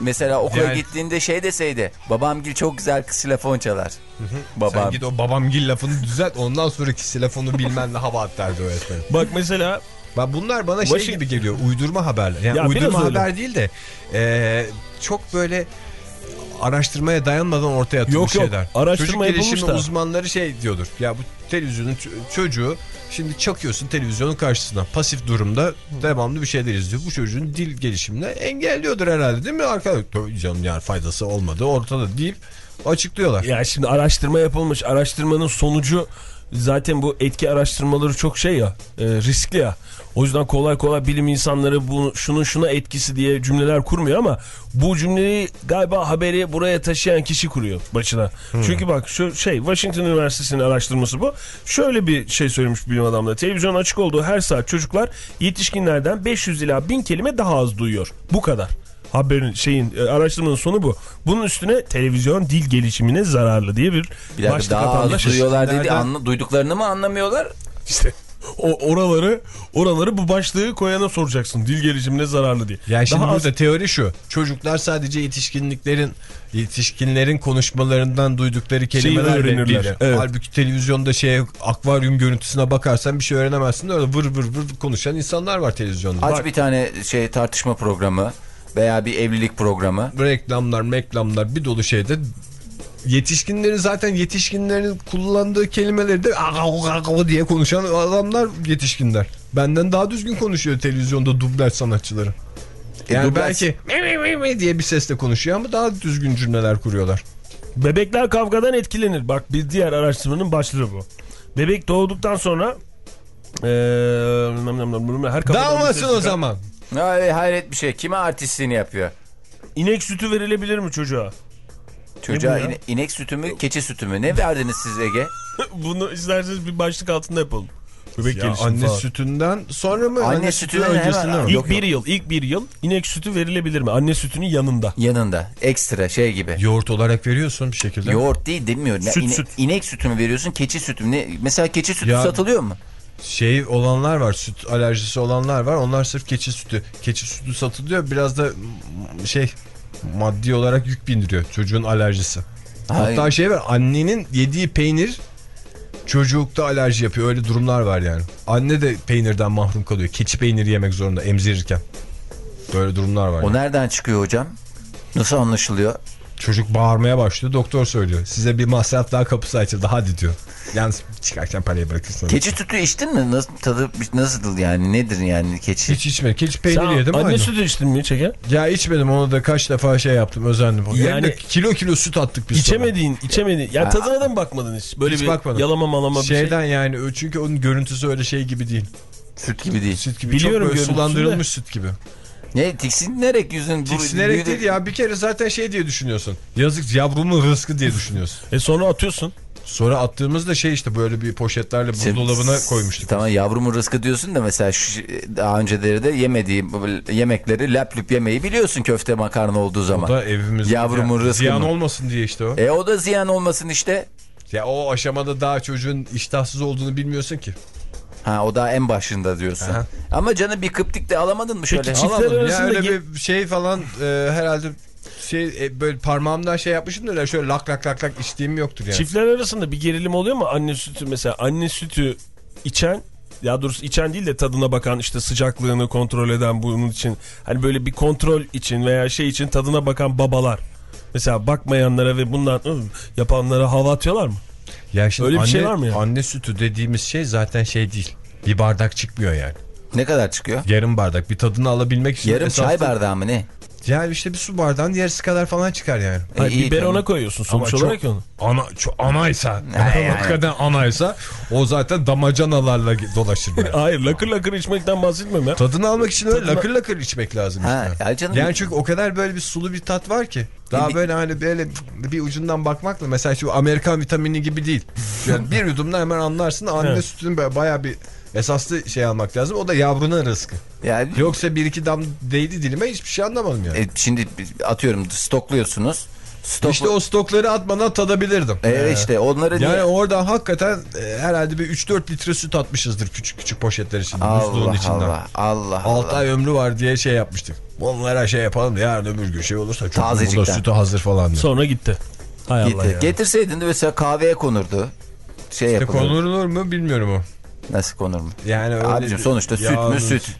[SPEAKER 3] Mesela okula
[SPEAKER 1] Yani-
[SPEAKER 3] gittiğinde şey deseydi. Babamgil çok güzel ksilefon çalar. Babam.
[SPEAKER 1] Sen git o babamgil lafını düzelt. Ondan sonra kisilefonu bilmenle hava at derdi öğretmenim.
[SPEAKER 2] Bak mesela
[SPEAKER 1] Bak bunlar bana şey
[SPEAKER 2] Başı-
[SPEAKER 1] gibi geliyor. Uydurma haberler. Yani
[SPEAKER 2] Ya
[SPEAKER 1] uydurma
[SPEAKER 2] öyle.
[SPEAKER 1] haber değil de e, çok böyle araştırmaya dayanmadan ortaya atılmış
[SPEAKER 2] Yok, yok.
[SPEAKER 1] şeyler.
[SPEAKER 2] Araştırma
[SPEAKER 1] Çocuk gelişimi
[SPEAKER 2] da.
[SPEAKER 1] uzmanları şey diyordur. Ya bu televizyonun çocuğu şimdi çakıyorsun televizyonun karşısına. Pasif durumda devamlı bir şeyler izliyor. Bu çocuğun dil gelişimini engelliyordur herhalde değil mi arkadaşlar? Canım yani faydası olmadı ortada deyip açıklıyorlar.
[SPEAKER 2] ya şimdi araştırma yapılmış. Araştırmanın sonucu zaten bu etki araştırmaları çok şey ya e, riskli ya. O yüzden kolay kolay bilim insanları bu şunun şuna etkisi diye cümleler kurmuyor ama bu cümleyi galiba haberi buraya taşıyan kişi kuruyor başına. Çünkü bak şu şey Washington Üniversitesi'nin araştırması bu. Şöyle bir şey söylemiş bilim adamları. Televizyon açık olduğu her saat çocuklar yetişkinlerden 500 ila 1000 kelime daha az duyuyor. Bu kadar. Haberin şeyin e, araştırmanın sonu bu. Bunun üstüne televizyon dil gelişimine zararlı diye bir,
[SPEAKER 3] Bir
[SPEAKER 2] başlık
[SPEAKER 3] az duyuyorlar dedi. Anla, duyduklarını mı anlamıyorlar?
[SPEAKER 2] işte o oraları oraları bu başlığı koyana soracaksın. Dil gelişimine zararlı diye.
[SPEAKER 1] Yani şimdi
[SPEAKER 2] Daha az-
[SPEAKER 1] burada teori şu. Çocuklar sadece yetişkinliklerin yetişkinlerin konuşmalarından duydukları kelimelerle
[SPEAKER 2] öğrenirler. Evet.
[SPEAKER 1] Halbuki televizyonda şey akvaryum görüntüsüne bakarsan bir şey öğrenemezsin. de Öyle vır vır vır konuşan insanlar var televizyonda.
[SPEAKER 3] Aç bir tane şey tartışma programı veya bir evlilik programı.
[SPEAKER 1] Reklamlar, meklamlar bir dolu şeyde yetişkinlerin zaten yetişkinlerin kullandığı kelimeleri de "Agav, agav" diye konuşan adamlar yetişkinler. Benden daha düzgün konuşuyor televizyonda dublaj sanatçıları. Yani
[SPEAKER 3] dublaj-
[SPEAKER 1] belki diye bir sesle konuşuyor ama daha düzgün cümleler kuruyorlar.
[SPEAKER 2] Bebekler kavgadan etkilenir. Bak bir diğer araştırmanın başlığı bu. Bebek doğduktan sonra eee her ses
[SPEAKER 1] o zaman.
[SPEAKER 3] Ay, hayret bir şey. Kime artistliğini yapıyor?
[SPEAKER 2] İnek sütü verilebilir mi çocuğa?
[SPEAKER 3] Çocuğa ine- inek sütü mü, keçi sütü mü? Ne verdiniz siz Ege?
[SPEAKER 2] Bunu isterseniz bir başlık altında yapalım. Bebek
[SPEAKER 1] Ya
[SPEAKER 2] gelişimi
[SPEAKER 1] anne
[SPEAKER 2] falan.
[SPEAKER 1] sütünden sonra mı?
[SPEAKER 3] Anne
[SPEAKER 1] sütü
[SPEAKER 3] sütünden hemen-
[SPEAKER 1] öncesinde mi?
[SPEAKER 2] İlk
[SPEAKER 3] Yok,
[SPEAKER 2] bir
[SPEAKER 3] yok.
[SPEAKER 2] yıl, ilk bir yıl inek sütü verilebilir mi? Anne sütünün yanında.
[SPEAKER 3] Yanında ekstra şey gibi.
[SPEAKER 1] Yoğurt olarak veriyorsun bir şekilde.
[SPEAKER 3] Yoğurt değil demiyorum.
[SPEAKER 2] Süt,
[SPEAKER 3] ine-
[SPEAKER 2] süt.
[SPEAKER 3] İnek sütü mü veriyorsun, keçi sütü mü? Ne? Mesela keçi sütü
[SPEAKER 1] Ya-
[SPEAKER 3] satılıyor mu?
[SPEAKER 1] Şey olanlar var süt alerjisi olanlar var onlar sırf keçi sütü. Keçi sütü satılıyor biraz da şey maddi olarak yük bindiriyor çocuğun alerjisi.
[SPEAKER 3] Hayır.
[SPEAKER 1] Hatta şey var annenin yediği peynir çocukta alerji yapıyor öyle durumlar var yani. Anne de peynirden mahrum kalıyor keçi peyniri yemek zorunda emzirirken. Böyle durumlar var.
[SPEAKER 3] O
[SPEAKER 1] yani.
[SPEAKER 3] nereden çıkıyor hocam? Nasıl anlaşılıyor?
[SPEAKER 1] Çocuk bağırmaya başlıyor doktor söylüyor. Size bir masraf daha kapısı açıldı hadi diyor. Yalnız çıkarken parayı bırakırsın.
[SPEAKER 3] Keçi sütü içtin mi? Nasıl tadı nasıl yani? Nedir yani keçi?
[SPEAKER 1] Hiç içmedim. Keçi peyniri
[SPEAKER 2] Sen
[SPEAKER 1] yedim
[SPEAKER 2] anne
[SPEAKER 1] aynı.
[SPEAKER 2] sütü içtin mi çeken?
[SPEAKER 1] Ya içmedim onu da kaç defa şey yaptım özendim. Yani
[SPEAKER 2] Yani-
[SPEAKER 1] kilo kilo süt attık biz
[SPEAKER 2] İçemediğin, içemediğin. Ya
[SPEAKER 3] Ha.
[SPEAKER 2] tadına da mı bakmadın hiç? Böyle
[SPEAKER 1] Hiç
[SPEAKER 2] bir
[SPEAKER 1] bakmadım.
[SPEAKER 2] yalama malama
[SPEAKER 1] sonra.
[SPEAKER 2] bir şey.
[SPEAKER 1] Şeyden yani o- çünkü onun görüntüsü öyle şey gibi değil.
[SPEAKER 3] Süt gibi değil.
[SPEAKER 1] Süt gibi
[SPEAKER 2] Biliyorum
[SPEAKER 1] çok böyle sulandırılmış süt gibi.
[SPEAKER 3] Ne tiksinerek yüzün... bu-
[SPEAKER 1] Tiksinerek değil ya bir kere zaten şey diye düşünüyorsun. Yazık yavrumun rızkı diye düşünüyorsun.
[SPEAKER 2] E sonra atıyorsun.
[SPEAKER 1] Sonra attığımızda şey işte böyle bir poşetlerle buzdolabına koymuştuk.
[SPEAKER 3] Tamam yavrumun rızkı diyorsun da mesela şu, daha önceleri de yemediği böyle yemekleri lap lüp yemeyi biliyorsun köfte makarna olduğu
[SPEAKER 1] O
[SPEAKER 3] zaman.
[SPEAKER 1] da evimizde
[SPEAKER 3] Yavrumun
[SPEAKER 1] ya-
[SPEAKER 3] rızkı
[SPEAKER 1] ziyan
[SPEAKER 3] mı?
[SPEAKER 1] olmasın diye işte o.
[SPEAKER 3] E o da ziyan olmasın işte.
[SPEAKER 1] Ya o aşamada daha çocuğun iştahsız olduğunu bilmiyorsun ki.
[SPEAKER 3] Ha o da en başında diyorsun.
[SPEAKER 1] Aha.
[SPEAKER 3] Ama canı bir kıptik de alamadın mı şöyle?
[SPEAKER 2] Peki, çiftler
[SPEAKER 1] Alamadım. Ya
[SPEAKER 2] arasında
[SPEAKER 1] öyle bir şey falan e, herhalde şey e, böyle parmağımdan şey yapmışımdır da şöyle lak lak lak lak içtiğim yoktur yani.
[SPEAKER 2] Çiftler arasında bir gerilim oluyor mu? Anne sütü mesela anne sütü içen ya doğrusu içen değil de tadına bakan işte sıcaklığını kontrol eden bunun için hani böyle bir kontrol için veya şey için tadına bakan babalar. Mesela bakmayanlara ve bundan "Hı, yapanlara hava atıyorlar mı?
[SPEAKER 1] Ya şimdi
[SPEAKER 2] Öyle bir
[SPEAKER 1] anne,
[SPEAKER 2] şey var mı ya?
[SPEAKER 1] Anne sütü dediğimiz şey zaten şey değil. Bir bardak çıkmıyor yani.
[SPEAKER 3] Ne kadar çıkıyor?
[SPEAKER 1] Yarım bardak bir tadını alabilmek için.
[SPEAKER 3] Yarım
[SPEAKER 1] esaslı-
[SPEAKER 3] çay bardağı mı ne?
[SPEAKER 1] Yani işte bir su bardağın yarısı kadar falan çıkar yani.
[SPEAKER 3] E,
[SPEAKER 2] Hayır,
[SPEAKER 3] iyi,
[SPEAKER 2] biberona
[SPEAKER 3] tamam.
[SPEAKER 2] koyuyorsun
[SPEAKER 1] Ama
[SPEAKER 2] sonuç olarak
[SPEAKER 1] çok-
[SPEAKER 2] onu.
[SPEAKER 1] Ana, çok, anaysa.
[SPEAKER 3] Ay, ay.
[SPEAKER 1] Hakikaten anaysa o zaten damacanalarla dolaşır. Yani.
[SPEAKER 2] Hayır lakır lakır içmekten bahsetmiyorum ya.
[SPEAKER 1] Tadını almak için öyle
[SPEAKER 2] Tadına-
[SPEAKER 1] lakır lakır içmek lazım
[SPEAKER 3] Ha,
[SPEAKER 1] işte.
[SPEAKER 3] ya canım.
[SPEAKER 1] Yani çünkü o kadar böyle bir sulu bir tat var ki. Daha
[SPEAKER 3] bir-
[SPEAKER 1] böyle hani böyle bir ucundan bakmakla mesela şu Amerikan vitamini gibi değil. Yani bir yudumda hemen anlarsın anne
[SPEAKER 2] Evet.
[SPEAKER 1] sütünün böyle bayağı bir esaslı şey almak lazım. O da yavrunun rızkı.
[SPEAKER 3] Yani,
[SPEAKER 1] Yoksa bir iki dam değdi dilime hiçbir şey anlamadım yani.
[SPEAKER 3] e, şimdi atıyorum stokluyorsunuz. Stok...
[SPEAKER 1] işte o stokları atmadan tadabilirdim.
[SPEAKER 3] Evet işte onları niye...
[SPEAKER 1] Yani orada hakikaten e, herhalde bir 3-4 litre süt atmışızdır küçük küçük poşetler içinde. buzluğun
[SPEAKER 3] Allah
[SPEAKER 1] içinden.
[SPEAKER 3] Allah Allah
[SPEAKER 1] 6
[SPEAKER 3] Allah.
[SPEAKER 1] ay ömrü var diye şey yapmıştık. Onlara şey yapalım da yarın öbür gün şey olursa çok
[SPEAKER 3] Tazecikten.
[SPEAKER 1] sütü hazır falan diye.
[SPEAKER 2] Sonra gitti. Hay Allah
[SPEAKER 3] Getir.
[SPEAKER 2] ya.
[SPEAKER 3] Getirseydin de mesela kahveye konurdu. Şey
[SPEAKER 1] İşte
[SPEAKER 3] yapılır.
[SPEAKER 1] konulur mu bilmiyorum o.
[SPEAKER 3] Nasıl konur mu?
[SPEAKER 1] Yani öyle
[SPEAKER 3] Abicim
[SPEAKER 1] bir-
[SPEAKER 3] sonuçta süt mü süt.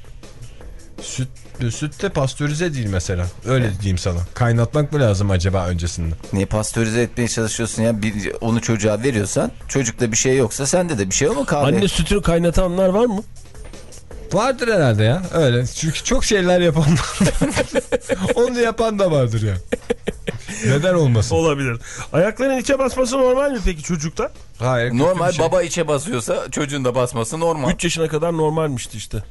[SPEAKER 1] Süt, süt de pastörize değil mesela. Öyle diyeyim sana. Kaynatmak mı lazım acaba öncesinde?
[SPEAKER 3] Niye pastörize etmeye çalışıyorsun ya? Bir, onu çocuğa veriyorsan çocukta bir şey yoksa sende de bir şey yok mu kahve?
[SPEAKER 2] Anne sütünü kaynatanlar var mı?
[SPEAKER 1] Vardır herhalde ya. Öyle. Çünkü çok şeyler yapan Onu yapan da vardır ya. Neden olmasın?
[SPEAKER 2] Olabilir. Ayakların içe basması normal mi peki çocukta?
[SPEAKER 1] Hayır.
[SPEAKER 3] Normal
[SPEAKER 1] şey.
[SPEAKER 3] baba içe basıyorsa çocuğun da basması normal.
[SPEAKER 2] 3 yaşına kadar normalmişti işte.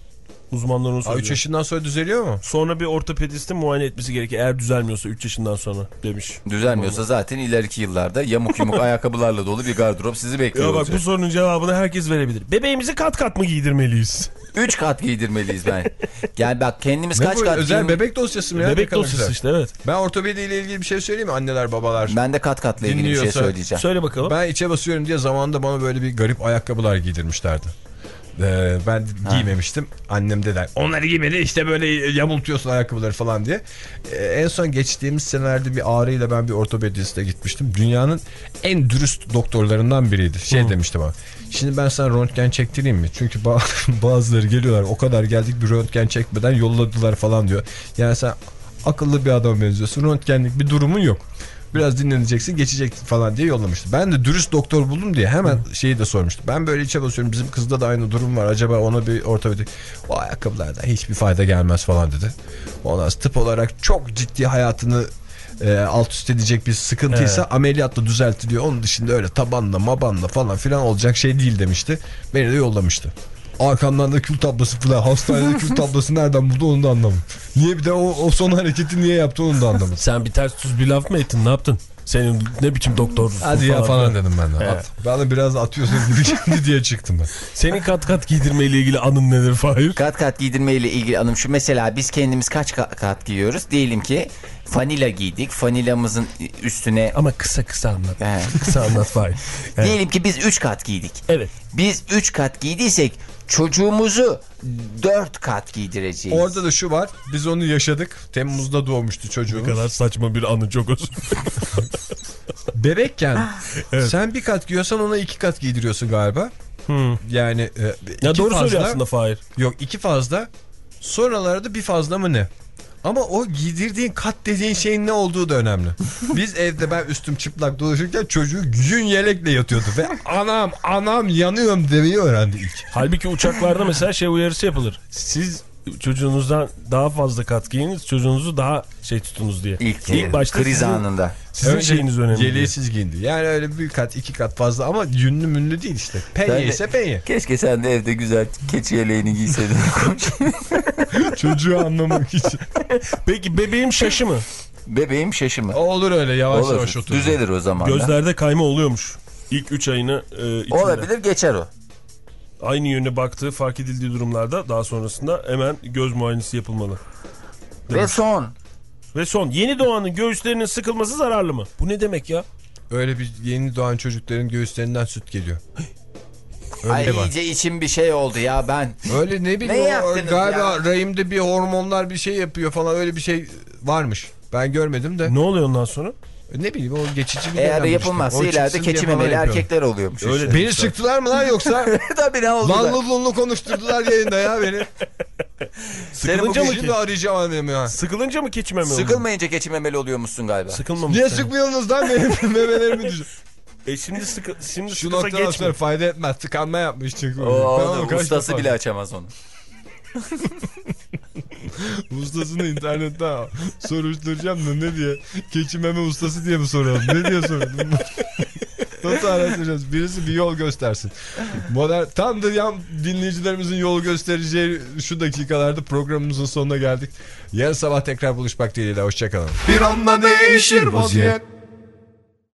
[SPEAKER 2] Uzmanlar onu
[SPEAKER 1] Aa,
[SPEAKER 2] söylüyor.
[SPEAKER 1] 3 yaşından sonra düzeliyor mu?
[SPEAKER 2] Sonra bir ortopedistin muayene etmesi gerekiyor. Eğer düzelmiyorsa 3 yaşından sonra demiş.
[SPEAKER 3] Düzelmiyorsa zaten ileriki yıllarda yamuk yumuk ayakkabılarla dolu bir gardırop sizi bekliyor
[SPEAKER 2] Ya bak
[SPEAKER 3] olacak.
[SPEAKER 2] bu sorunun cevabını herkes verebilir. Bebeğimizi kat kat mı giydirmeliyiz?
[SPEAKER 3] Üç kat giydirmeliyiz ben. Yani bak kendimiz
[SPEAKER 1] Ne
[SPEAKER 3] kaç
[SPEAKER 1] bu
[SPEAKER 3] kat
[SPEAKER 1] özel
[SPEAKER 3] giyim-
[SPEAKER 1] bebek dosyası mı ya?
[SPEAKER 2] Bebek dosyası işte evet.
[SPEAKER 1] Ben ortopedi ile ilgili bir şey söyleyeyim mi? Anneler babalar.
[SPEAKER 3] Ben de kat katla ilgili bir şey
[SPEAKER 1] Dinliyorsa-
[SPEAKER 3] söyleyeceğim.
[SPEAKER 2] Söyle bakalım.
[SPEAKER 1] Ben içe basıyorum diye zamanında bana böyle bir garip ayakkabılar giydirmişlerdi. Ee, ben giymemiştim. Annem de der. Onları giymedi işte böyle yamultuyorsun ayakkabıları falan diye. Ee, en son geçtiğimiz senelerde bir ağrıyla ben bir ortopediste gitmiştim. Dünyanın en dürüst doktorlarından biriydi. Şey demişti bana. Şimdi ben sana röntgen çektireyim mi? Çünkü ba- bazıları geliyorlar o kadar geldik bir röntgen çekmeden yolladılar falan diyor. Yani sen akıllı bir adam benziyorsun. Röntgenlik bir durumun yok. Biraz dinleneceksin geçecek falan diye yollamıştı. Ben de dürüst doktor buldum diye hemen şeyi de sormuştum. Ben böyle içe basıyorum bizim kızda da aynı durum var. Acaba ona bir ortopedi o ayakkabılardan hiçbir fayda gelmez falan dedi. Ondan tıp olarak çok ciddi hayatını e, alt üst edecek bir sıkıntıysa ameliyatla düzeltiliyor. Onun dışında öyle tabanla mabanla falan filan olacak şey değil demişti. Beni de yollamıştı. Arkamdan da kül tablası falan. Hastanede kül tablası nereden buldu onu da anlamadım. Niye bir de o, o son hareketi niye yaptı onu da anlamadım.
[SPEAKER 2] Sen bir ters düz bir laf mı ettin ne yaptın? Senin ne biçim doktorsun
[SPEAKER 1] Hadi ya falan dedim ben de.
[SPEAKER 2] Evet.
[SPEAKER 1] At. Bana biraz atıyorsun gibi şimdi diye çıktım ben.
[SPEAKER 2] Senin kat kat giydirmeyle ilgili anın nedir Fahir?
[SPEAKER 3] Kat kat giydirme ile ilgili anım şu mesela biz kendimiz kaç ka- kat giyiyoruz? Diyelim ki fanila giydik. Fanilamızın üstüne
[SPEAKER 2] Ama kısa kısa anlat. Kısa anlat Fahir. Evet.
[SPEAKER 3] diyelim ki biz 3 kat giydik.
[SPEAKER 2] Evet.
[SPEAKER 3] Biz 3 kat giydiysek çocuğumuzu 4 kat giydireceğiz.
[SPEAKER 1] Orada da şu var. Biz onu yaşadık. Temmuz'da doğmuştu
[SPEAKER 2] Ne
[SPEAKER 1] çocuğumuz.
[SPEAKER 2] kadar saçma bir anı çok özür
[SPEAKER 1] Bebekken sen bir kat giyiyorsan ona iki kat giydiriyorsun galiba. Yani e,
[SPEAKER 2] Ya doğru
[SPEAKER 1] fazla,
[SPEAKER 2] söylüyor aslında Fahir.
[SPEAKER 1] Yok iki fazla. Sonralarda bir fazla mı ne? Ama o giydirdiğin kat dediğin şeyin ne olduğu da önemli. Biz evde ben üstüm çıplak dolaşırken çocuğu yün yelekle yatıyordu ve anam anam yanıyorum demeyi öğrendi ilk.
[SPEAKER 2] Halbuki uçaklarda mesela şey uyarısı yapılır. Siz çocuğunuzdan daha fazla kat giyiniz, çocuğunuzu daha şey tutunuz diye.
[SPEAKER 3] İlk,
[SPEAKER 2] başta
[SPEAKER 3] kriz
[SPEAKER 2] sizin,
[SPEAKER 3] anında.
[SPEAKER 2] sizin
[SPEAKER 1] Önce
[SPEAKER 2] şeyiniz önemli.
[SPEAKER 1] Yeleği siz giyindi. Yani öyle bir kat iki kat fazla ama yünlü münlü değil işte.
[SPEAKER 3] Ben
[SPEAKER 1] Penye
[SPEAKER 3] de-
[SPEAKER 1] ise penye.
[SPEAKER 3] Keşke sen de evde güzel keçi yeleğini giyseydin.
[SPEAKER 1] Çocuğu anlamak için.
[SPEAKER 2] Peki bebeğim şaşı mı?
[SPEAKER 3] Bebeğim şaşı mı?
[SPEAKER 1] Olur öyle yavaş
[SPEAKER 3] Olur.
[SPEAKER 1] yavaş otur.
[SPEAKER 3] Düzelir o zaman.
[SPEAKER 2] Gözlerde kayma oluyormuş. İlk 3 ayını e, içinde.
[SPEAKER 3] Olabilir geçer o.
[SPEAKER 2] Aynı yöne baktığı fark edildiği durumlarda daha sonrasında hemen göz muayenesi yapılmalı.
[SPEAKER 3] Ve son.
[SPEAKER 2] Ve son yeni doğanın göğüslerinin sıkılması zararlı mı? Bu ne demek ya?
[SPEAKER 1] Öyle bir yeni doğan çocukların göğüslerinden süt geliyor. Öyle
[SPEAKER 3] Ay
[SPEAKER 1] var.
[SPEAKER 3] iyice içim bir şey oldu ya ben.
[SPEAKER 1] Öyle ne bileyim
[SPEAKER 3] Ne
[SPEAKER 1] o- galiba
[SPEAKER 3] ya?
[SPEAKER 1] rahimde bir hormonlar bir şey yapıyor falan öyle bir şey varmış. Ben görmedim de.
[SPEAKER 2] Ne oluyor ondan sonra?
[SPEAKER 1] Ne bileyim o geçici bir
[SPEAKER 3] Eğer yapılmazsa
[SPEAKER 1] işte.
[SPEAKER 3] İleride keçi memeli erkekler oluyormuş.
[SPEAKER 2] Öyle
[SPEAKER 3] işte.
[SPEAKER 1] Beni sıktılar mı lan yoksa?
[SPEAKER 3] Tabii ne oldu da?
[SPEAKER 1] Lanlı lunlu konuşturdular yayında ya beni.
[SPEAKER 2] Sıkılınca mı
[SPEAKER 1] şimdi arayacağım annemi ya.
[SPEAKER 2] Sıkılınca mı keçi meme oluyor?
[SPEAKER 3] Sıkılmayınca keçi memeli oluyormuşsun galiba.
[SPEAKER 2] Sıkılmamış.
[SPEAKER 1] Niye sıkmıyorsunuz lan benim memelerimi düşün.
[SPEAKER 2] E şimdi sıkı, şimdi
[SPEAKER 1] Şu noktadan
[SPEAKER 2] geçme.
[SPEAKER 1] sonra fayda etmez. Tıkanma yapmış çünkü.
[SPEAKER 3] Oo,
[SPEAKER 1] Ben onu
[SPEAKER 3] ustası bile açamaz onu.
[SPEAKER 1] Ustasını internette soruşturacağım da ne diye. Keçi meme ustası diye mi soralım? Ne diye soralım? Nasıl araştıracağız? Birisi bir yol göstersin. Modern, tam da yan dinleyicilerimizin yol göstereceği şu dakikalarda programımızın sonuna geldik. Yarın sabah tekrar buluşmak dileğiyle. Hoşçakalın.
[SPEAKER 5] Bir anda değişir vaziyet